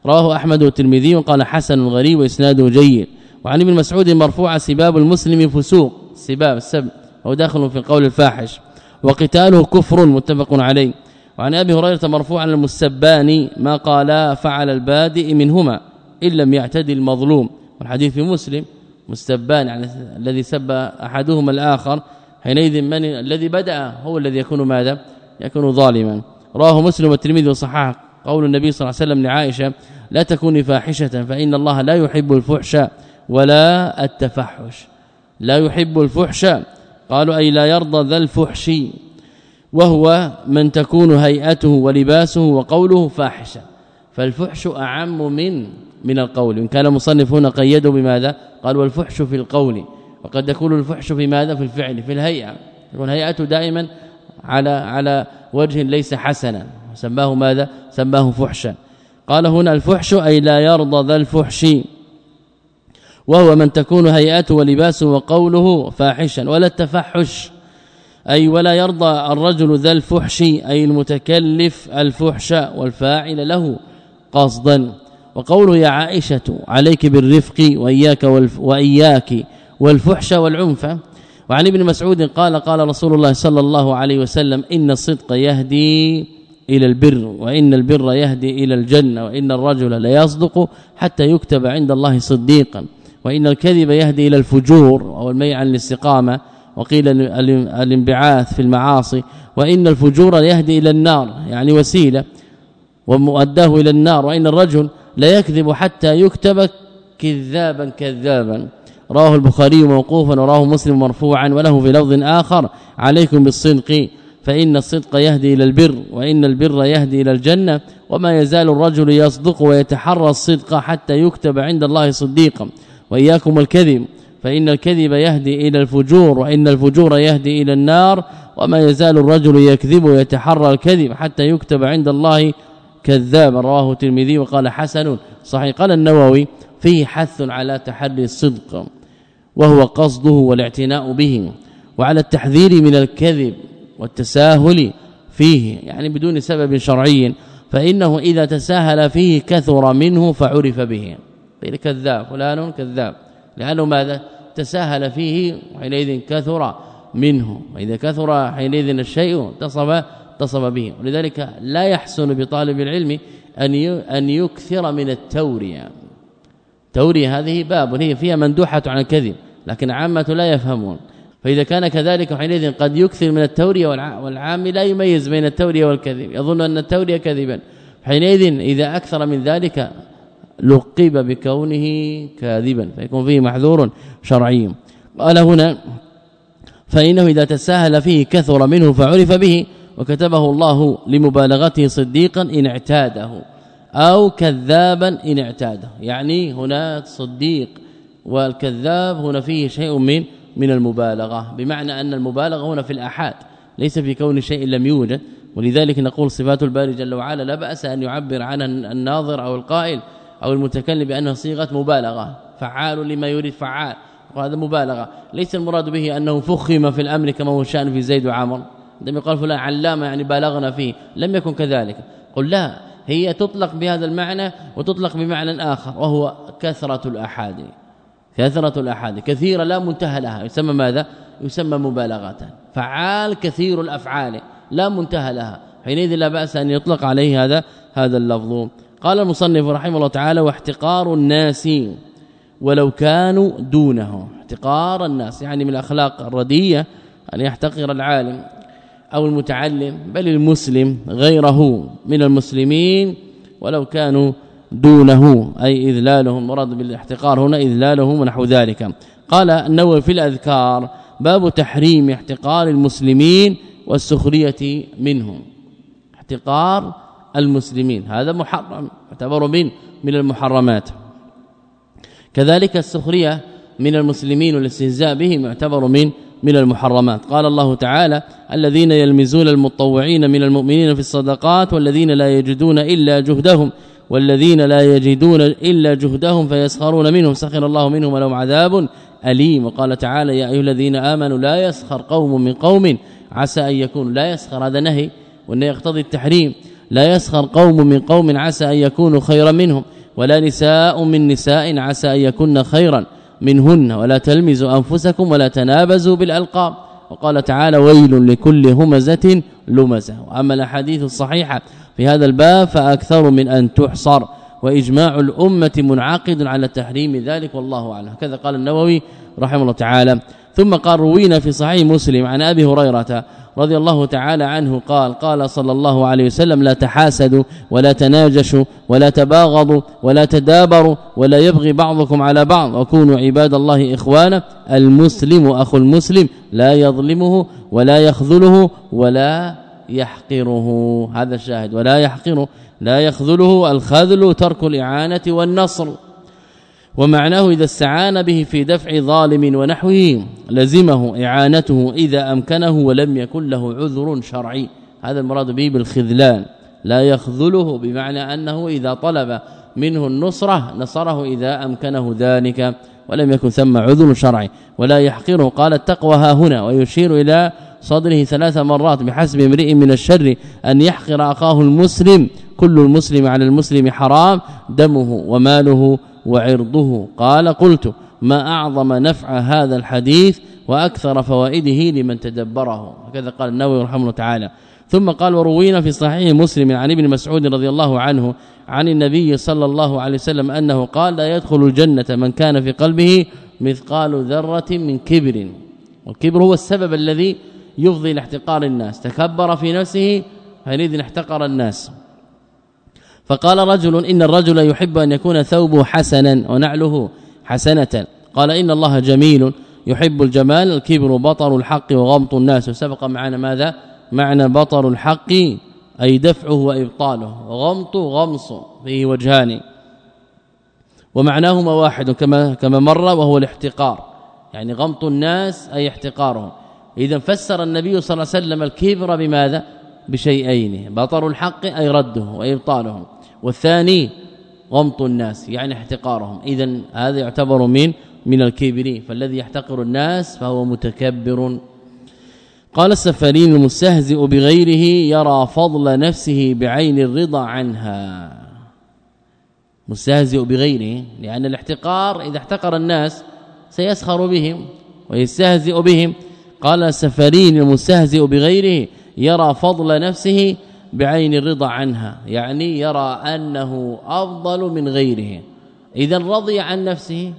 رواه أحمد والترمذي وقال حسن غريب وإسناده جيد. وعن ابن مسعود مرفوع سباب المسلم فسوق سباب السب هو داخل في القول الفاحش. وقتاله كفر متفق عليه. وعن أبي هريرة مرفوعا المسبان ما قال فعل البادئ منهما إن لم يعتدي المظلوم. والحديث في مسلم مستبان يعني الذي سب أحدهما الآخر حينئذ من الذي بدأ هو الذي يكون ماذا؟ يكون ظالما. رواه مسلم والترمذي وصححه. قول النبي صلى الله عليه وسلم لعائشة لا تكوني فاحشة فإن الله لا يحب الفحش ولا التفحش. لا يحب الفحش قالوا أي لا يرضى ذا الفحش وهو من تكون هيئته ولباسه وقوله فاحشا فالفحش أعم من من القول. إن كان مصنف هنا قيده بماذا؟ قال والفحش في القول. وقد يكون الفحش في ماذا؟ في الفعل في الهيئة. يكون هيئته دائما على على وجه ليس حسنا. سماه ماذا؟ سماه فحشا. قال هنا الفحش أي لا يرضى ذا الفحش. وهو من تكون هيئته ولباسه وقوله فاحشا ولا التفحش أي ولا يرضى الرجل ذا الفحش أي المتكلف الفحش والفاعل له قصدا. وقوله يا عائشة عليك بالرفق وإياك وإياك والفحش والعنف. وعن ابن مسعود قال قال رسول الله صلى الله عليه وسلم إن الصدق يهدي إلى البر وإن البر يهدي إلى الجنة وإن الرجل لا يصدق حتى يكتب عند الله صديقا. وإن الكذب يهدي إلى الفجور أو الميع عن الاستقامه وقيل الانبعاث في المعاصي وإن الفجور يهدي إلى النار يعني وسيلة ومؤداه إلى النار وإن الرجل لا يكذب حتى يكتب كذابا كذابا. رواه البخاري موقوفا وراه مسلم مرفوعا وله في لفظ آخر عليكم بالصدق فإن الصدق يهدي إلى البر وإن البر يهدي إلى الجنة وما يزال الرجل يصدق ويتحرى الصدق حتى يكتب عند الله صديقا. وإياكم الكذب فإن الكذب يهدي إلى الفجور وإن الفجور يهدي إلى النار وما يزال الرجل يكذب ويتحرى الكذب حتى يكتب عند الله كذابا. رواه الترمذي وقال حسن صحيح. قال النووي فيه حث على تحري الصدق وهو قصده والاعتناء به وعلى التحذير من الكذب والتساهل فيه يعني بدون سبب شرعي فإنه إذا تساهل فيه كثر منه فعرف به. قيل كذاب فلان كذاب. لأنه ماذا؟ تساهل فيه وحينئذ كثر منه. وإذا كثر حينئذ الشيء اتصف اتصف به. ولذلك لا يحسن بطالب العلم أن أن يكثر من التورية. تورية هذه باب هي فيها مندوحة عن الكذب لكن عامة لا يفهمون. فإذا كان كذلك حينئذ قد يكثر من التورية والعام لا يميز بين التورية والكذب يظن أن التورية كذبا. حينئذ إذا أكثر من ذلك لقب بكونه كاذبا فيكون فيه محذور شرعي. قال هنا فإنه إذا تساهل فيه كثر منه فعرف به وكتبه الله لمبالغته صديقا إن اعتاده أو كذابا إن اعتاده. يعني هنا صديق والكذاب هنا فيه شيء من من المبالغة. بمعنى أن المبالغة هنا في الآحاد ليس في كون شيء لم يوجد. ولذلك نقول صفات الباري جل وعلا لا بأس أن يعبر عنها الناظر أو القائل أو المتكلم بانه صيغة مبالغة فعال لما يريد فعال. وهذا مبالغة. ليس المراد به أنه فخم في الأمر كما هو شأن في زيد وعمر. عندما يقال فلان علامة يعني بالغنا فيه لم يكن كذلك. قل لا هي تطلق بهذا المعنى وتطلق بمعنى آخر وهو كثرة الاحاد كثرة الاحاد كثيرة لا منتهى لها. يسمى ماذا؟ يسمى مبالغة. فعال كثير الأفعال. لا منتهى لها. حينئذ لا بأس أن يطلق عليه هذا هذا اللفظ. قال المصنف رحمه الله تعالى واحتقار الناس ولو كانوا دونه. احتقار الناس يعني من الأخلاق الردية أن يحتقر العالم أو المتعلم بل المسلم غيره من المسلمين ولو كانوا دونه أي إذلالهم مراد بالاحتقار هنا إذلالهم ونحو ذلك. قال النووي في الأذكار باب تحريم احتقار المسلمين والسخرية منهم. احتقار المسلمين. هذا محرم يعتبر من من المحرمات. كذلك السخرية من المسلمين والاستهزاء بهم يعتبر من من المحرمات. قال الله تعالى الذين يلمزون المطوعين من المؤمنين في الصدقات والذين لا يجدون إلا جهدهم والذين لا يجدون إلا جهدهم فيسخرون منهم. سخر الله منهم ولهم عذاب أليم. وقال تعالى يا أيها الذين آمنوا لا يسخر قوم من قوم عسى أن يكونوا لا يسخر. هذا نهي وإنه يقتضي التحريم. لا يسخر قوم من قوم عسى أن يكونوا خيرا منهم ولا نساء من نساء عسى أن يكن خيرا منهن ولا تلمزوا أنفسكم ولا تنابزوا بالألقاب. وقال تعالى ويل لكل همزة لمزة. وأما الأحاديث الصحيحة في هذا الباب فأكثر من أن تحصر وإجماع الأمة منعقد على تحريم ذلك والله أعلم. كذا قال النووي رحمه الله تعالى. ثم قال روينا في صحيح مسلم عن أبي هريرة رضي الله تعالى عنه قال قال صلى الله عليه وسلم لا تحاسدوا ولا تناجشوا ولا تباغضوا ولا تدابروا ولا يبغي بعضكم على بعض. وكونوا عباد الله إخوانا المسلم أخو المسلم لا يظلمه ولا يخذله ولا يحقره. هذا الشاهد. ولا يحقره لا يخذله الخذل ترك الإعانة والنصر. ومعناه إذا استعان به في دفع ظالم ونحوه لزمه إعانته إذا أمكنه ولم يكن له عذر شرعي. هذا المراد به بالخذلان. لا يخذله بمعنى أنه إذا طلب منه النصرة نصره إذا أمكنه ذلك ولم يكن ثم عذر شرعي. ولا يحقره قال التقوى ها هنا ويشير إلى صدره ثلاث مرات بحسب امرئ من الشر أن يحقر أخاه المسلم. كل المسلم على المسلم حرام دمه وماله وعرضه. قال قلت ما أعظم نفع هذا الحديث وأكثر فوائده لمن تدبره. هكذا قال النووي رحمه الله تعالى. ثم قال وروينا في صحيح مسلم عن ابن مسعود رضي الله عنه عن النبي صلى الله عليه وسلم أنه قال لا يدخل الجنة من كان في قلبه مثقال ذرة من كبر. والكبر هو السبب الذي يفضي لاحتقار الناس. تكبر في نفسه فلذ احتقر الناس. فقال رجل إن الرجل يحب أن يكون ثوبه حسنا ونعله حسنة. قال إن الله جميل يحب الجمال الكبر بطر الحق وغمط الناس. وسبق معنا ماذا؟ معنى بطر الحق أي دفعه وإبطاله. وغمط غمص فيه وجهان. ومعناهما واحد كما كما مر وهو الاحتقار. يعني غمط الناس أي احتقارهم. اذا فسر النبي صلى الله عليه وسلم الكبر بماذا؟ بشيئين بطر الحق أي رده وابطاله والثاني غمط الناس يعني احتقارهم. اذا هذا يعتبر من من الكبر فالذي يحتقر الناس فهو متكبر. قال السفرين المستهزئ بغيره يرى فضل نفسه بعين الرضا عنها. مستهزئ بغيره لأن الاحتقار إذا احتقر الناس سيسخر بهم ويستهزئ بهم. قال السفرين المستهزئ بغيره يرى فضل نفسه بعين الرضا عنها يعني يرى أنه أفضل من غيره. إذا رضي عن نفسه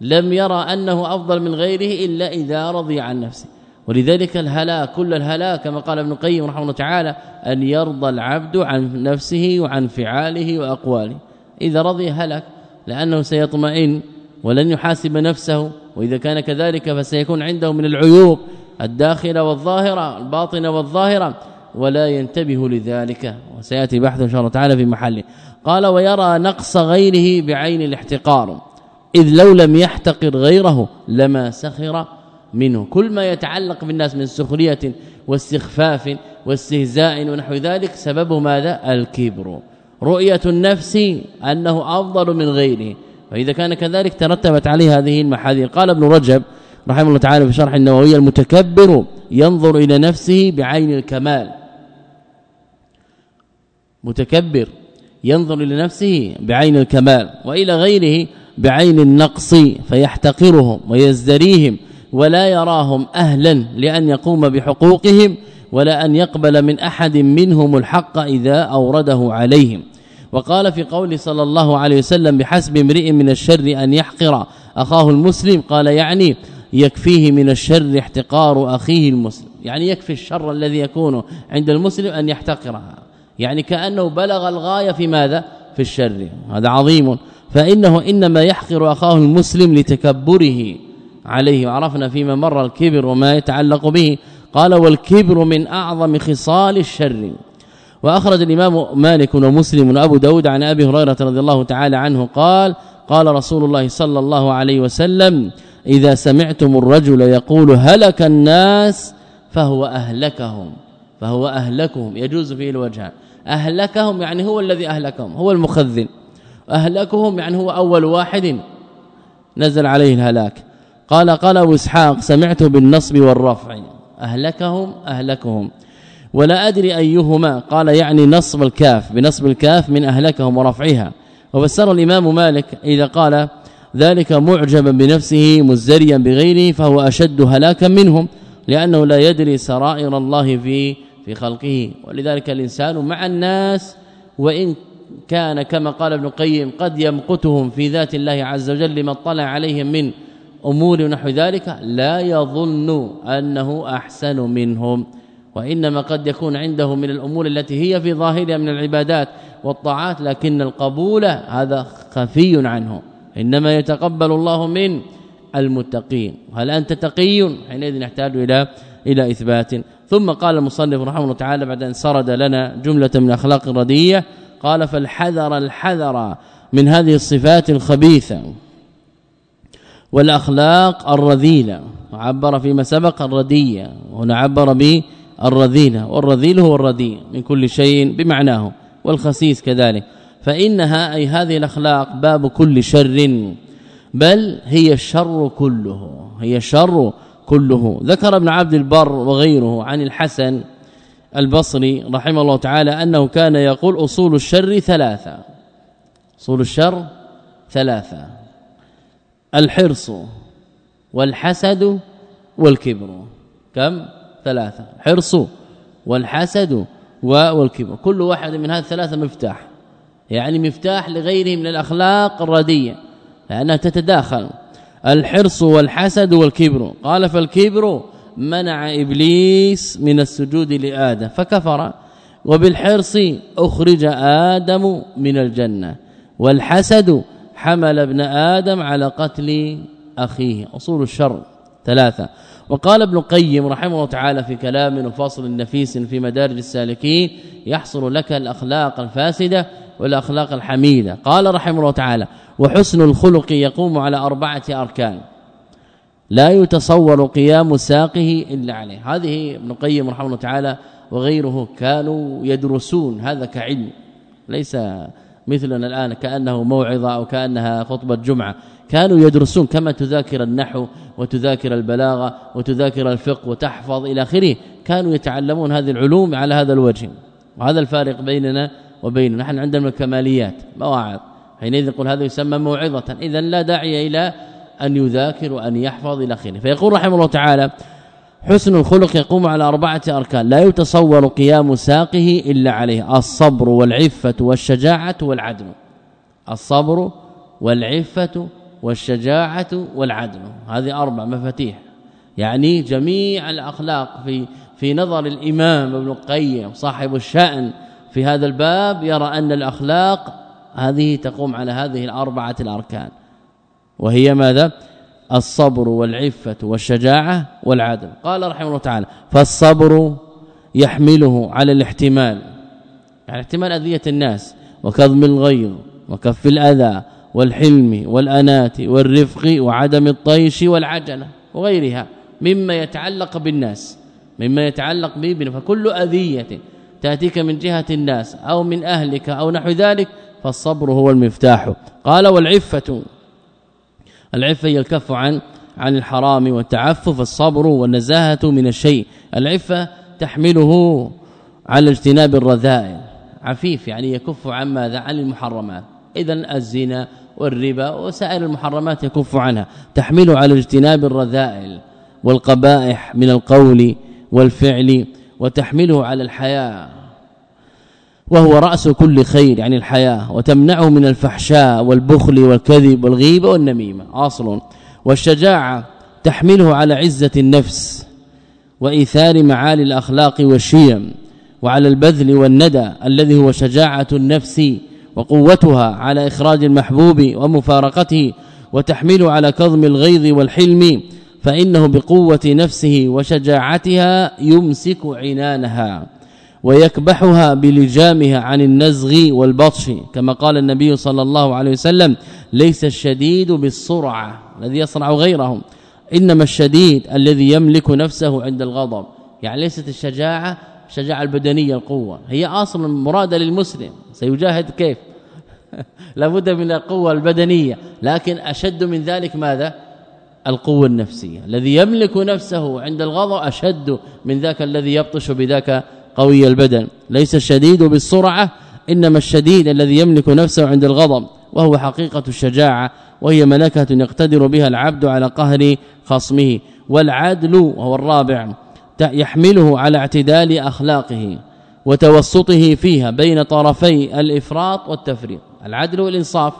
لم يرى أنه أفضل من غيره إلا إذا رضي عن نفسه. ولذلك الهلاك كل الهلاك كما قال ابن القيم رحمه الله تعالى أن يرضى العبد عن نفسه وعن فعاله وأقواله. إذا رضي هلك لأنه سيطمئن ولن يحاسب نفسه وإذا كان كذلك فسيكون عنده من العيوب الداخله والظاهرة الباطنه والظاهرة ولا ينتبه لذلك. وسيأتي بحث إن شاء الله تعالى في محله. قال ويرى نقص غيره بعين الاحتقار إذ لو لم يحتقر غيره لما سخر منه. كل ما يتعلق بالناس من سخرية واستخفاف واستهزاء ونحو ذلك سببه ماذا؟ الكبر. رؤية النفس أنه أفضل من غيره. فإذا كان كذلك ترتبت عليه هذه المحاذير. قال ابن رجب رحمه الله تعالى في شرح النووي المتكبر ينظر إلى نفسه بعين الكمال. متكبر. ينظر إلى نفسه بعين الكمال وإلى غيره بعين النقص فيحتقرهم ويزدريهم ولا يراهم أهلا لأن يقوم بحقوقهم ولا أن يقبل من أحد منهم الحق إذا أورده عليهم. وقال في قول صلى الله عليه وسلم بحسب امرئ من الشر أن يحقر أخاه المسلم قال يعني يكفيه من الشر احتقار أخيه المسلم. يعني يكفي الشر الذي يكون عند المسلم أن يحتقرها. يعني كأنه بلغ الغاية في ماذا؟ في الشر. هذا عظيم. فإنه إنما يحقر أخاه المسلم لتكبره عليه. وعرفنا فيما مر الكبر وما يتعلق به. قال والكبر من أعظم خصال الشر. وأخرج الإمام مالك ومسلم وأبو داود عن أبي هريرة رضي الله تعالى عنه قال قال رسول الله صلى الله عليه وسلم إذا سمعتم الرجل يقول هلك الناس فهو أهلكهم فهو أهلكهم يجوز فيه الوجهان أهلكهم يعني هو الذي أهلكهم هو المخذل أهلكهم يعني هو أول واحد نزل عليه الهلاك. قال قال أبو إسحاق سمعته بالنصب والرفع. أهلكهم أهلكهم. ولا أدري أيهما. قال يعني نصب الكاف. بنصب الكاف من أهلكهم ورفعها. وفسر الإمام مالك إذا قال ذلك معجبا بنفسه مزدريا بغيره فهو أشد هلاكا منهم لأنه لا يدري سرائر الله في في خلقه. ولذلك الإنسان مع الناس وإن كان كما قال ابن القيم قد يمقتهم في ذات الله عز وجل لما اطلع عليهم من أمور نحو ذلك لا يظن أنه أحسن منهم. وإنما قد يكون عنده من الأمور التي هي في ظاهرها من العبادات والطاعات لكن القبول هذا خفي عنه. إنما يتقبل الله من المتقين. هل أنت تقي؟ حينئذ نحتاج إلى إلى إثبات. ثم قال المصنف رحمه الله تعالى بعد أن سرد لنا جملة من أخلاق الرديه قال فالحذر الحذر من هذه الصفات الخبيثة والأخلاق الرذيلة. عبر فيما سبق الردية وهنا عبر بالرذيلة والرذيل هو الرديء من كل شيء بمعناه والخسيس كذلك. فإنها أي هذه الأخلاق باب كل شر بل هي الشر كله هي الشر كله. ذكر ابن عبد البر وغيره عن الحسن البصري رحمه الله تعالى أنه كان يقول أصول الشر ثلاثة. أصول الشر ثلاثة. الحرص والحسد والكبر. كم؟ ثلاثة. حرص والحسد والكبر. كل واحد من هذه الثلاثة مفتاح. يعني مفتاح لغيره من الأخلاق الرديه لأنها تتداخل الحرص والحسد والكبر. قال فالكبر منع إبليس من السجود لآدم فكفر وبالحرص أخرج آدم من الجنة والحسد حمل ابن آدم على قتل أخيه. أصول الشر ثلاثة. وقال ابن القيم رحمه الله تعالى في كلام فصل نفيس في مدارج السالكين يحصل لك الأخلاق الفاسدة والأخلاق الحميدة. قال رحمه الله تعالى وحسن الخلق يقوم على أربعة أركان. لا يتصور قيام ساقه إلا عليه. هذه ابن القيم رحمه الله تعالى وغيره كانوا يدرسون هذا كعلم. ليس مثلنا الآن كأنه موعظة أو كأنها خطبة جمعة. كانوا يدرسون كما تذاكر النحو وتذاكر البلاغة وتذاكر الفقه وتحفظ إلى آخره. كانوا يتعلمون هذه العلوم على هذا الوجه. وهذا الفارق بيننا وبين نحن عندنا الكماليات مواعظ. حينئذ نقول هذا يسمى موعظة. إذا لا داعي إلى أن يذاكر وأن يحفظ إلى آخره. فيقول رحمه الله تعالى حسن الخلق يقوم على أربعة أركان لا يتصور قيام ساقه إلا عليه الصبر والعفة والشجاعة والعدل. الصبر والعفة والشجاعة والعدل. هذه أربع مفاتيح. يعني جميع الأخلاق في في نظر الإمام ابن القيم صاحب الشأن في هذا الباب يرى أن الأخلاق هذه تقوم على هذه الأربعة الأركان وهي ماذا؟ الصبر والعفة والشجاعة والعدل. قال رحمه الله تعالى فالصبر يحمله على الاحتمال يعني احتمال أذية الناس وكظم الغيظ وكف الأذى والحلم والأنات والرفق وعدم الطيش والعجلة وغيرها مما يتعلق بالناس مما يتعلق به فكل أذية تأتيك من جهة الناس أو من أهلك أو نحو ذلك فالصبر هو المفتاح. قال والعفة. العفة هي الكف عن عن الحرام والتعفف الصبر والنزاهة من الشيء. العفة تحمله على اجتناب الرذائل. عفيف يعني يكف عن ماذا؟ عن المحرمات. اذا الزنا والربا وسائر المحرمات يكف عنها. تحمله على اجتناب الرذائل والقبائح من القول والفعل وتحمله على الحياة. وهو رأس كل خير يعني الحياة. وتمنعه من الفحشاء والبخل والكذب والغيبه والنميمة. أصل. والشجاعة تحمله على عزة النفس وإيثار معالي الأخلاق والشيم. وعلى البذل والندى الذي هو شجاعة النفس وقوتها على إخراج المحبوب ومفارقته. وتحميل على كظم الغيظ والحلم فإنه بقوة نفسه وشجاعتها يمسك عنانها ويكبحها بلجامها عن النزغ والبطش كما قال النبي صلى الله عليه وسلم ليس الشديد بالسرعة الذي يصنع غيرهم. إنما الشديد الذي يملك نفسه عند الغضب يعني ليست الشجاعة الشجاعه البدنية القوة هي أصلا مراده للمسلم. سيجاهد كيف؟ [laughs] لابد من القوة البدنية لكن أشد من ذلك ماذا؟ القوة النفسية. الذي يملك نفسه عند الغضب أشد من ذاك الذي يبطش بذاك قوي البدن. ليس الشديد بالسرعة إنما الشديد الذي يملك نفسه عند الغضب وهو حقيقة الشجاعة وهي ملكة يقتدر بها العبد على قهر خصمه. والعدل وهو الرابع يحمله على اعتدال أخلاقه وتوسطه فيها بين طرفي الإفراط والتفريط. العدل والإنصاف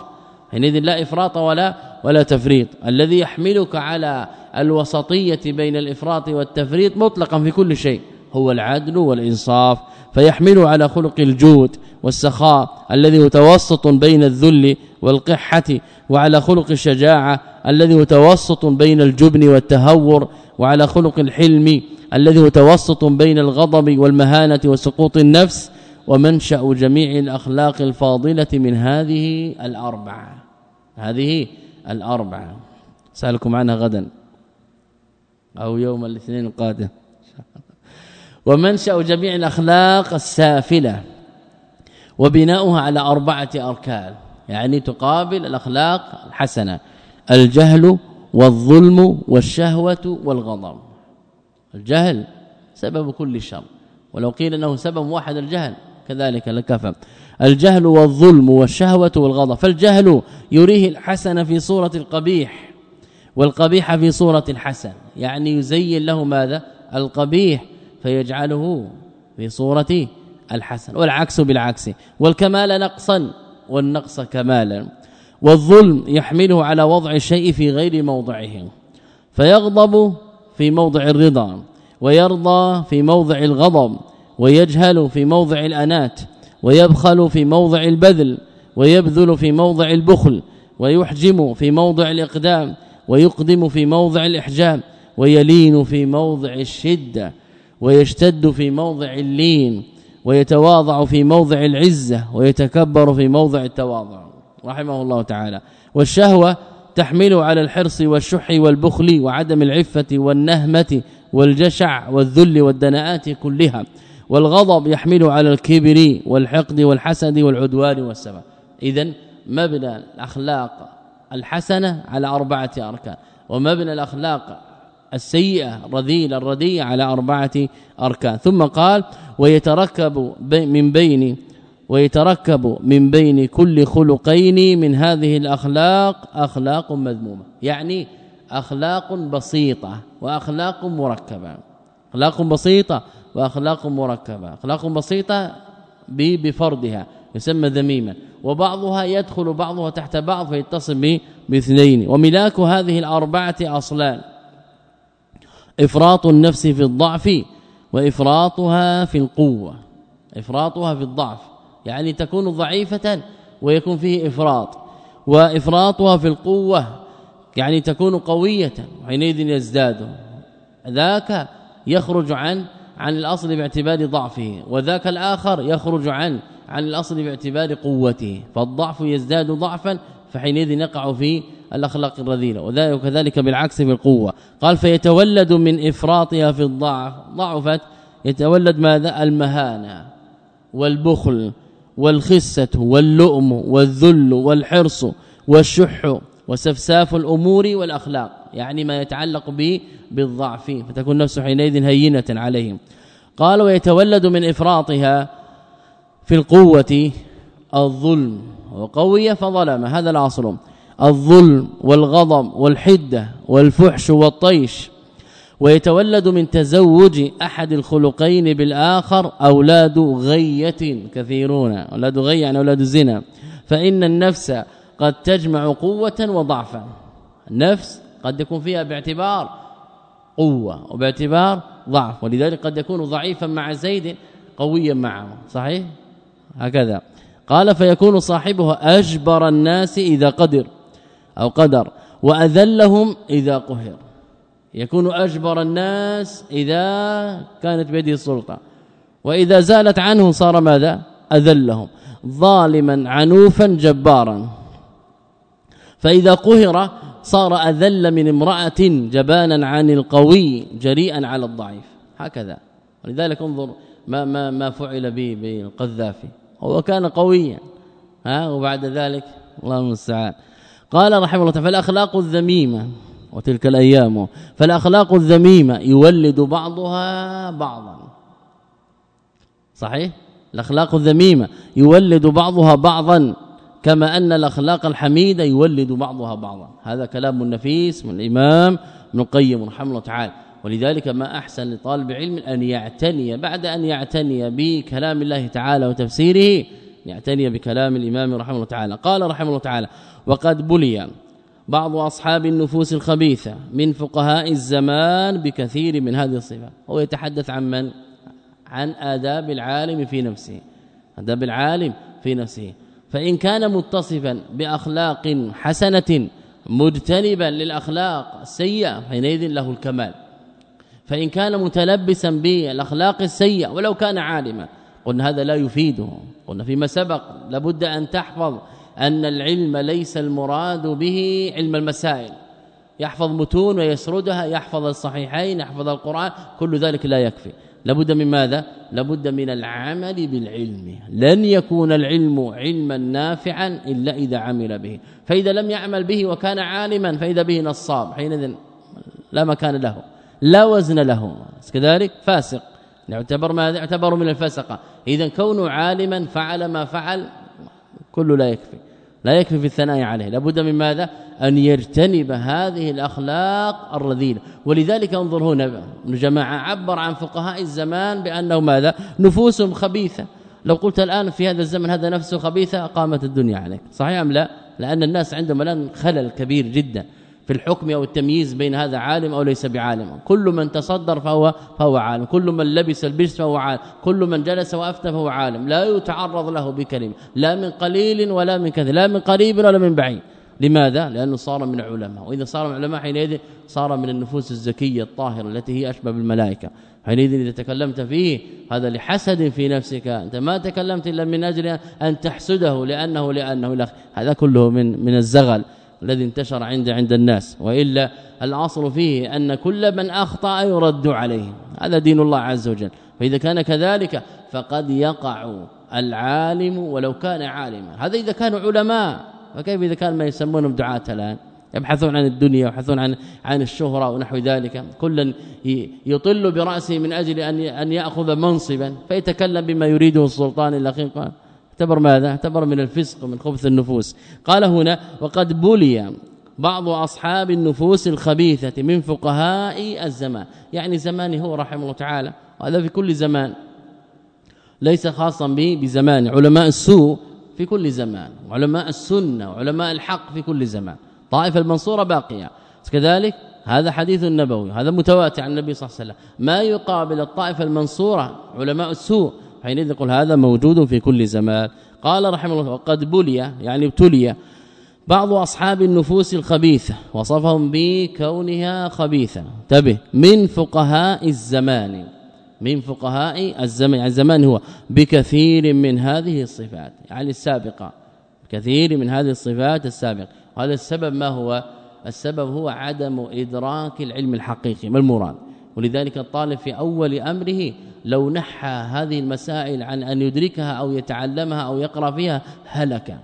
حينئذ لا إفراط ولا ولا تفريط. الذي يحملك على الوسطية بين الإفراط والتفريط مطلقا في كل شيء. هو العدل والإنصاف. فيحمل على خلق الجود والسخاء الذي متوسط بين الذل والقحة وعلى خلق الشجاعة الذي متوسط بين الجبن والتهور وعلى خلق الحلم الذي متوسط بين الغضب والمهانة وسقوط النفس. ومنشأ جميع الأخلاق الفاضلة من هذه الأربعة. هذه الأربعة. سألكم عنها غدا أو يوم الاثنين القادم. ومنشأ جميع الأخلاق السافلة وبناؤها على أربعة أركان. يعني تقابل الأخلاق الحسنة الجهل والظلم والشهوة والغضب. الجهل سبب كل شر. ولو قيل إنه سبب واحد الجهل كذلك لكفى. الجهل والظلم والشهوة والغضب. فالجهل يريه الحسن في صورة القبيح والقبيح في صورة الحسن. يعني يزين له ماذا؟ القبيح فيجعله في صورة الحسن. والعكس بالعكس. والكمال نقصا والنقص كمالا. والظلم يحمله على وضع الشيء في غير موضعه. فيغضب في موضع الرضا. ويرضى في موضع الغضب. ويجهل في موضع الأنات. ويبخل في موضع البذل ويبذل في موضع البخل ويحجم في موضع الإقدام ويقدم في موضع الإحجام ويلين في موضع الشدة ويشتد في موضع اللين ويتواضع في موضع العزة ويتكبر في موضع التواضع. رحمه الله تعالى. والشهوة تحمل على الحرص والشح والبخل وعدم العفة والنهمة والجشع والذل والدناءات كلها. والغضب يحمل على الكبر والحقد والحسد والعدوان والسبب اذا مبنى الأخلاق الحسنة على أربعة أركان ومبنى الأخلاق السيئة الرذيله الرديئة على أربعة أركان. ثم قال ويتركب من بين ويتركب من بين كل خلقين من هذه الأخلاق أخلاق مذمومة. يعني أخلاق بسيطة وأخلاق مركبة. أخلاق بسيطة وأخلاق مركبة. أخلاق بسيطة بفردها يسمى ذميما. وبعضها يدخل بعضها تحت بعض فيتصل باثنين. وملاك هذه الأربعة أصلان. إفراط النفس في الضعف وإفراطها في القوة. إفراطها في الضعف يعني تكون ضعيفة ويكون فيه إفراط. وإفراطها في القوة يعني تكون قوية حينئذ يزداد. ذاك يخرج عن عن الأصل باعتبار ضعفه وذاك الآخر يخرج عن عن الأصل باعتبار قوته فالضعف يزداد ضعفا فحينئذ يقع في الأخلاق الرذيلة وذلك كذلك بالعكس في القوة. قال فيتولد من إفراطها في الضعف ضعفت يتولد ماذا؟ المهانة والبخل والخسة واللؤم والذل والحرص والشح وسفساف الأمور والأخلاق. يعني ما يتعلق به بالضعف فتكون نفسه حينئذ هينة عليهم. قال ويتولد من إفراطها في القوة الظلم وقوية فظلم هذا الاصل الظلم والغضب والحدة والفحش والطيش. ويتولد من تزوج أحد الخلقين بالآخر أولاد غية كثيرون أولاد غية يعني أولاد الزنا. فإن النفس قد تجمع قوة وضعفا. النفس قد يكون فيها باعتبار قوة وباعتبار ضعف ولذلك قد يكون ضعيفا مع زيد قويا معه صحيح؟ هكذا. قال فيكون صاحبه أجبر الناس إذا قدر أو قدر وأذلهم إذا قهر. يكون أجبر الناس إذا كانت بيده السلطة وإذا زالت عنه صار ماذا؟ أذلهم. ظالما عنوفا جبارا. فإذا قهر صار أذل من امرأة جبانا عن القوي جريئا على الضعيف. هكذا. ولذلك انظر ما ما ما فعل به بالقذافي. هو كان قويا. ها وبعد ذلك الله المستعان. قال رحمه الله تعالى فالأخلاق الذميمة وتلك الأيام فالأخلاق الذميمة يولد بعضها بعضا. صحيح؟ الأخلاق الذميمة يولد بعضها بعضا. كما أن الأخلاق الحميدة يولد بعضها بعضا. هذا كلام نفيس من الإمام ابن القيم رحمه الله تعالى. ولذلك ما أحسن لطالب علم أن يعتني بعد أن يعتني بكلام الله تعالى وتفسيره يعتني بكلام الإمام رحمه الله تعالى. قال رحمه الله تعالى وقد بلي بعض أصحاب النفوس الخبيثة من فقهاء الزمان بكثير من هذه الصفات هو يتحدث عن من؟ عن آداب العالم في نفسه. آداب العالم في نفسه. فإن كان متصفا بأخلاق حسنة مجتنبا للأخلاق السيئة حينئذ له الكمال. فإن كان متلبسا بالأخلاق السيئة ولو كان عالما قلنا هذا لا يفيده. قلنا فيما سبق لابد أن تحفظ أن العلم ليس المراد به علم المسائل. يحفظ متون ويسردها يحفظ الصحيحين يحفظ القرآن كل ذلك لا يكفي. لابد من ماذا؟ لابد من العمل بالعلم. لن يكون العلم علما نافعا إلا إذا عمل به. فإذا لم يعمل به وكان عالما فإذا به نصاب. حينئذ لا مكان له لا وزن له. كذلك فاسق. يعتبر ماذا؟ يعتبر من الفسقة. اذا كونه عالما فعل ما فعل كله لا يكفي. لا يكفي في الثناء عليه. لابد من ماذا؟ أن يجتنب هذه الأخلاق الرذيلة. ولذلك انظر هنا جماعة عبر عن فقهاء الزمان بأنه ماذا؟ نفوسهم خبيثة. لو قلت الآن في هذا الزمن هذا نفسه خبيثة قامت الدنيا عليك. صحيح أم لا؟ لأن الناس عندهم الآن خلل كبير جدا. في الحكم أو التمييز بين هذا عالم أو ليس بعالم. كل من تصدر فهو فهو عالم. كل من لبس البس فهو عالم. كل من جلس وأفتى فهو عالم. لا يتعرض له بكلمه لا من قليل ولا من كثير. لا من قريب ولا من بعيد. لماذا؟ لأنه صار من العلماء. وإذا صار من العلماء حينئذ صار من النفوس الزكية الطاهرة التي هي أشبه بالملائكة. حينئذ إذا تكلمت فيه هذا لحسد في نفسك. أنت ما تكلمت إلا من أجل أن تحسده لأنه لأنه هذا كله من من الزغل. الذي انتشر عند عند الناس وإلا الاصل فيه أن كل من أخطأ يرد عليه. هذا دين الله عز وجل. فإذا كان كذلك فقد يقع العالم ولو كان عالما. هذا إذا كانوا علماء. فكيف إذا كان ما يسمونهم دعاة الآن؟ يبحثون عن الدنيا ويبحثون عن عن الشهرة ونحو ذلك. كلا يطل برأسه من أجل أن أن يأخذ منصبا. فيتكلم بما يريده السلطان الأخير. اعتبر ماذا؟ اعتبر من الفسق من خبث النفوس. قال هنا وقد بلي بعض أصحاب النفوس الخبيثة من فقهاء الزمان. يعني زمانه هو رحمه الله تعالى وهذا في كل زمان. ليس خاصا به بزمان. علماء السوء في كل زمان. وعلماء السنة وعلماء الحق في كل زمان. طائفة المنصورة باقية. كذلك هذا حديث النبوي هذا متواتر عن النبي صلى الله عليه وسلم. ما يقابل الطائفة المنصورة علماء السوء حينئذ يقول هذا موجود في كل زمان. قال رحمه الله وقد بلي يعني ابتلي بعض أصحاب النفوس الخبيثة وصفهم بكونها خبيثة. انتبه من فقهاء الزمان من فقهاء الزمان يعني الزمان هو بكثير من هذه الصفات يعني السابقة كثير من هذه الصفات السابقة. وهذا السبب ما هو؟ السبب هو عدم إدراك العلم الحقيقي ما المراد؟ ولذلك الطالب في أول أمره لو نحى هذه المسائل عن أن يدركها أو يتعلمها أو يقرأ فيها هلك.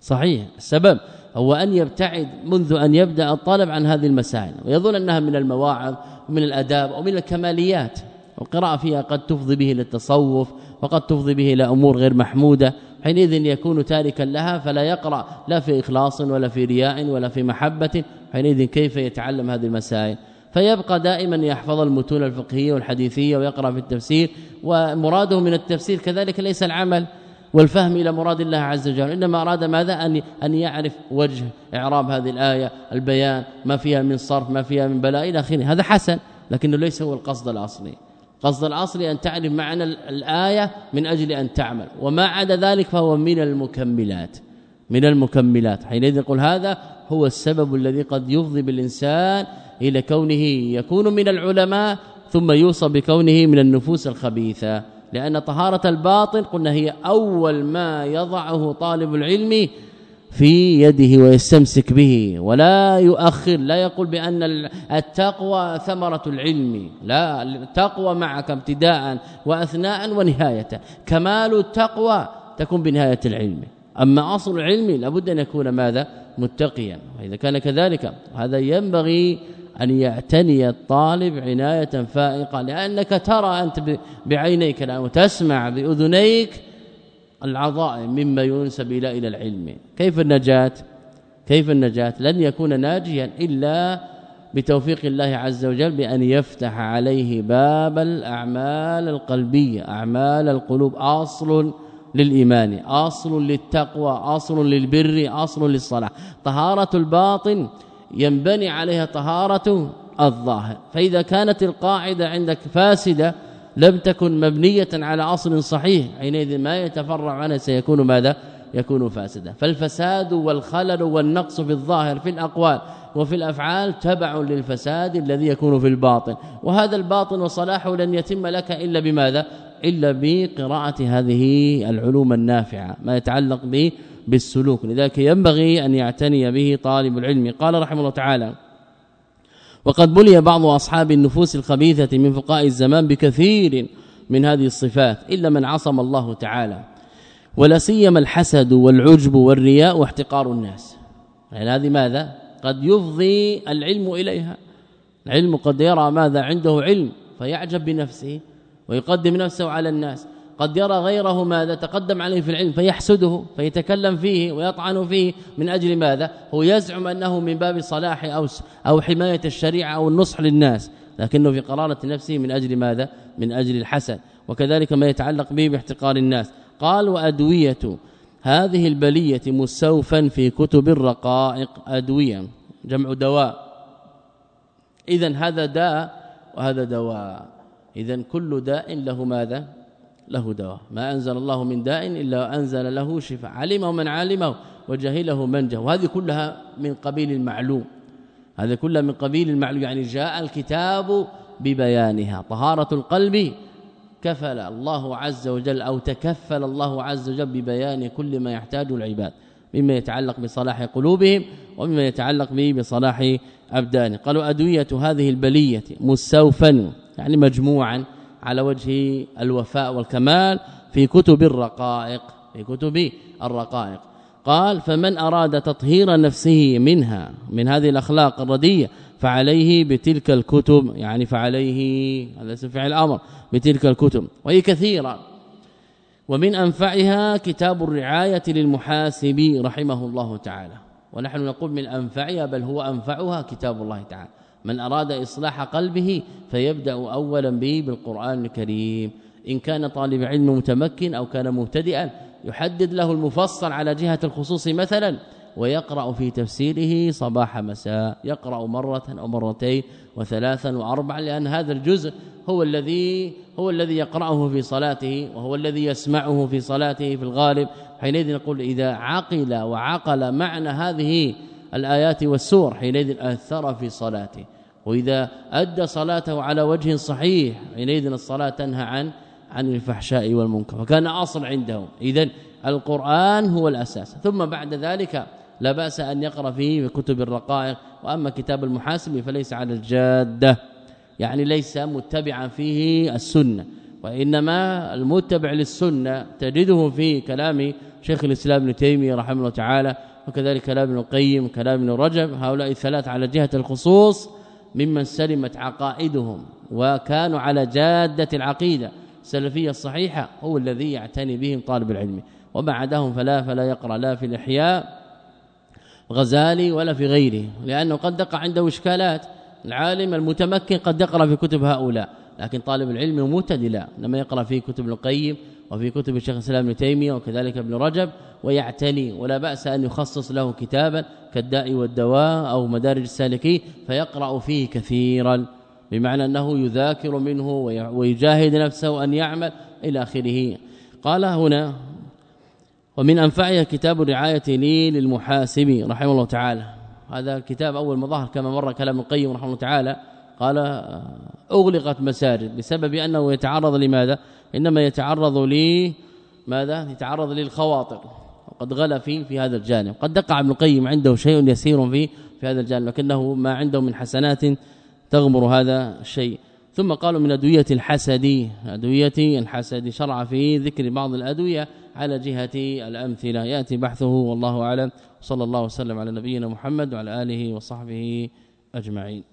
صحيح. السبب هو أن يبتعد منذ أن يبدأ الطالب عن هذه المسائل ويظن أنها من المواعظ ومن الأداب ومن الكماليات والقراءة فيها قد تفضي به إلى التصوف وقد تفضي به إلى امور غير محمودة. حينئذ يكون تاركا لها فلا يقرأ لا في إخلاص ولا في رياء ولا في محبة. حينئذ كيف يتعلم هذه المسائل؟ فيبقى دائما يحفظ المتون الفقهية والحديثية ويقرأ في التفسير ومراده من التفسير كذلك ليس العمل والفهم إلى مراد الله عز وجل. إنما أراد ماذا؟ أن أن يعرف وجه إعراب هذه الآية البيان ما فيها من صرف ما فيها من بلاء إلى آخره. هذا حسن لكنه ليس هو القصد الأصلي. قصد الأصلي أن تعرف معنى الآية من أجل أن تعمل. وما عدا ذلك فهو من المكملات. من المكملات. حينئذ نقول هذا هو السبب الذي قد يفضي بالإنسان إلى كونه يكون من العلماء ثم يوصى بكونه من النفوس الخبيثة. لأن طهارة الباطن قلنا هي أول ما يضعه طالب العلم في يده ويستمسك به. ولا يؤخر لا يقول بأن التقوى ثمرة العلم. لا التقوى معك ابتداء واثناء ونهاية. كمال التقوى تكون بنهاية العلم. أما أصل العلم لابد أن يكون ماذا؟ متقيا. وإذا كان كذلك هذا ينبغي أن يعتني الطالب عناية فائقة لأنك ترى أنت بعينيك وتسمع بأذنيك العظائم مما ينسب إلى إلى العلم. كيف النجاة؟ كيف النجاة؟ لن يكون ناجيا إلا بتوفيق الله عز وجل بأن يفتح عليه باب الأعمال القلبية أعمال القلوب. أصل للإيمان أصل للتقوى أصل للبر أصل للصلاح. طهارة الباطن ينبني عليها طهارة الظاهر. فإذا كانت القاعدة عندك فاسدة لم تكن مبنية على أصل صحيح حينئذ ما يتفرع عنها سيكون ماذا؟ يكون فاسدا فالفساد والخلل والنقص في الظاهر في الأقوال وفي الأفعال تبع للفساد الذي يكون في الباطن. وهذا الباطن وصلاحه لن يتم لك إلا بماذا؟ إلا بقراءة هذه العلوم النافعة ما يتعلق به بالسلوك لذلك ينبغي أن يعتني به طالب العلم. قال رحمه الله تعالى وقد بلي بعض أصحاب النفوس الخبيثة من فقاء الزمان بكثير من هذه الصفات إلا من عصم الله تعالى ولا سيما الحسد والعجب والرياء واحتقار الناس. يعني هذه ماذا؟ قد يفضي العلم إليها. العلم قد يرى ماذا عنده علم فيعجب بنفسه ويقدم نفسه على الناس. قد يرى غيره ماذا تقدم عليه في العلم فيحسده فيتكلم فيه ويطعن فيه من أجل ماذا؟ هو يزعم أنه من باب صلاح أو أو حماية الشريعة أو النصح للناس لكنه في قرارة نفسه من أجل ماذا؟ من أجل الحسد وكذلك ما يتعلق به باحتقار الناس. قال وأدوية. هذه البلية مستوفا في كتب الرقائق أدوية جمع دواء. اذا هذا داء وهذا دواء. اذا كل داء له ماذا؟ له دواء. ما أنزل الله من داء إلا أنزل له شفاء. علمه من علمه وجهله من جهل وهذه كلها من قبيل المعلوم. هذا كله من قبيل المعلوم. يعني جاء الكتاب ببيانها. طهارة القلب كفل الله عز وجل أو تكفل الله عز وجل ببيان كل ما يحتاجه العباد. مما يتعلق بصلاح قلوبهم ومما يتعلق به بصلاح ابدانهم قالوا أدوية هذه البلية مستوفا يعني مجموعا. على وجه الوفاء والكمال في كتب الرقائق في كتب الرقائق. قال فمن أراد تطهير نفسه منها من هذه الأخلاق الردية فعليه بتلك الكتب. يعني فعليه هذا اسم فعل الامر بتلك الكتب. وهي كثيرة. ومن أنفعها كتاب الرعاية للمحاسب رحمه الله تعالى. ونحن نقول من أنفعها بل هو أنفعها كتاب الله تعالى. من أراد إصلاح قلبه فيبدأ اولا به بالقرآن الكريم. إن كان طالب علم متمكن أو كان مبتدئا يحدد له المفصل على جهة الخصوص مثلا ويقرأ في تفسيره صباح مساء. يقرأ مرة أو مرتين وثلاثا واربعا لأن هذا الجزء هو الذي هو الذي يقرأه في صلاته وهو الذي يسمعه في صلاته في الغالب. حينئذ نقول إذا عقل وعقل معنى هذه الآيات والسور حينئذ أثر في صلاته وإذا أدى صلاته على وجه صحيح حينئذ الصلاة تنهى عن عن الفحشاء والمنكر فكان أصل عندهم. اذا القرآن هو الأساس. ثم بعد ذلك لا بأس أن يقرأ فيه كتب الرقائق وأما كتاب المحاسب فليس على الجادة يعني ليس متبعا فيه السنة وإنما المتبع للسنة تجده في كلام شيخ الإسلام ابن تيمية رحمه الله تعالى وكذلك كلام ابن القيم كلام ابن رجب هؤلاء الثلاث على جهة الخصوص ممن سلمت عقائدهم وكانوا على جادة العقيدة السلفية الصحيحة هو الذي يعتني بهم طالب العلم. وبعدهم فلا فلا يقرأ لا في الإحياء غزالي ولا في غيره لأنه قد دق عنده إشكالات. العالم المتمكن قد يقرأ في كتب هؤلاء لكن طالب العلم المبتدئ لا لما يقرأ في كتب القيم وفي كتب الشيخ الإسلام ابن تيمية وكذلك ابن رجب ويعتني ولا بأس أن يخصص له كتابا كالداء والدواء أو مدارج السالكين فيقرأ فيه كثيرا بمعنى أنه يذاكر منه ويجاهد نفسه أن يعمل إلى آخره. قال هنا ومن انفعها كتاب الرعاية لي للمحاسب رحمه الله تعالى. هذا الكتاب أول ما ظهر كما مر كلام القيم رحمه الله تعالى قال أغلقت مساجد بسبب أنه يتعرض لماذا؟ إنما يتعرض لي ماذا؟ يتعرض للخواطر وقد غلا في في هذا الجانب. قد دقع ابن القيم عنده شيء يسير في في هذا الجانب لكنه ما عنده من حسنات تغمر هذا الشيء. ثم قالوا من أدوية الحسد أدوية الحسد شرع في ذكر بعض الأدوية على جهة الأمثلة. يأتي بحثه والله أعلم. صلى الله وسلم على نبينا محمد وعلى آله وصحبه أجمعين.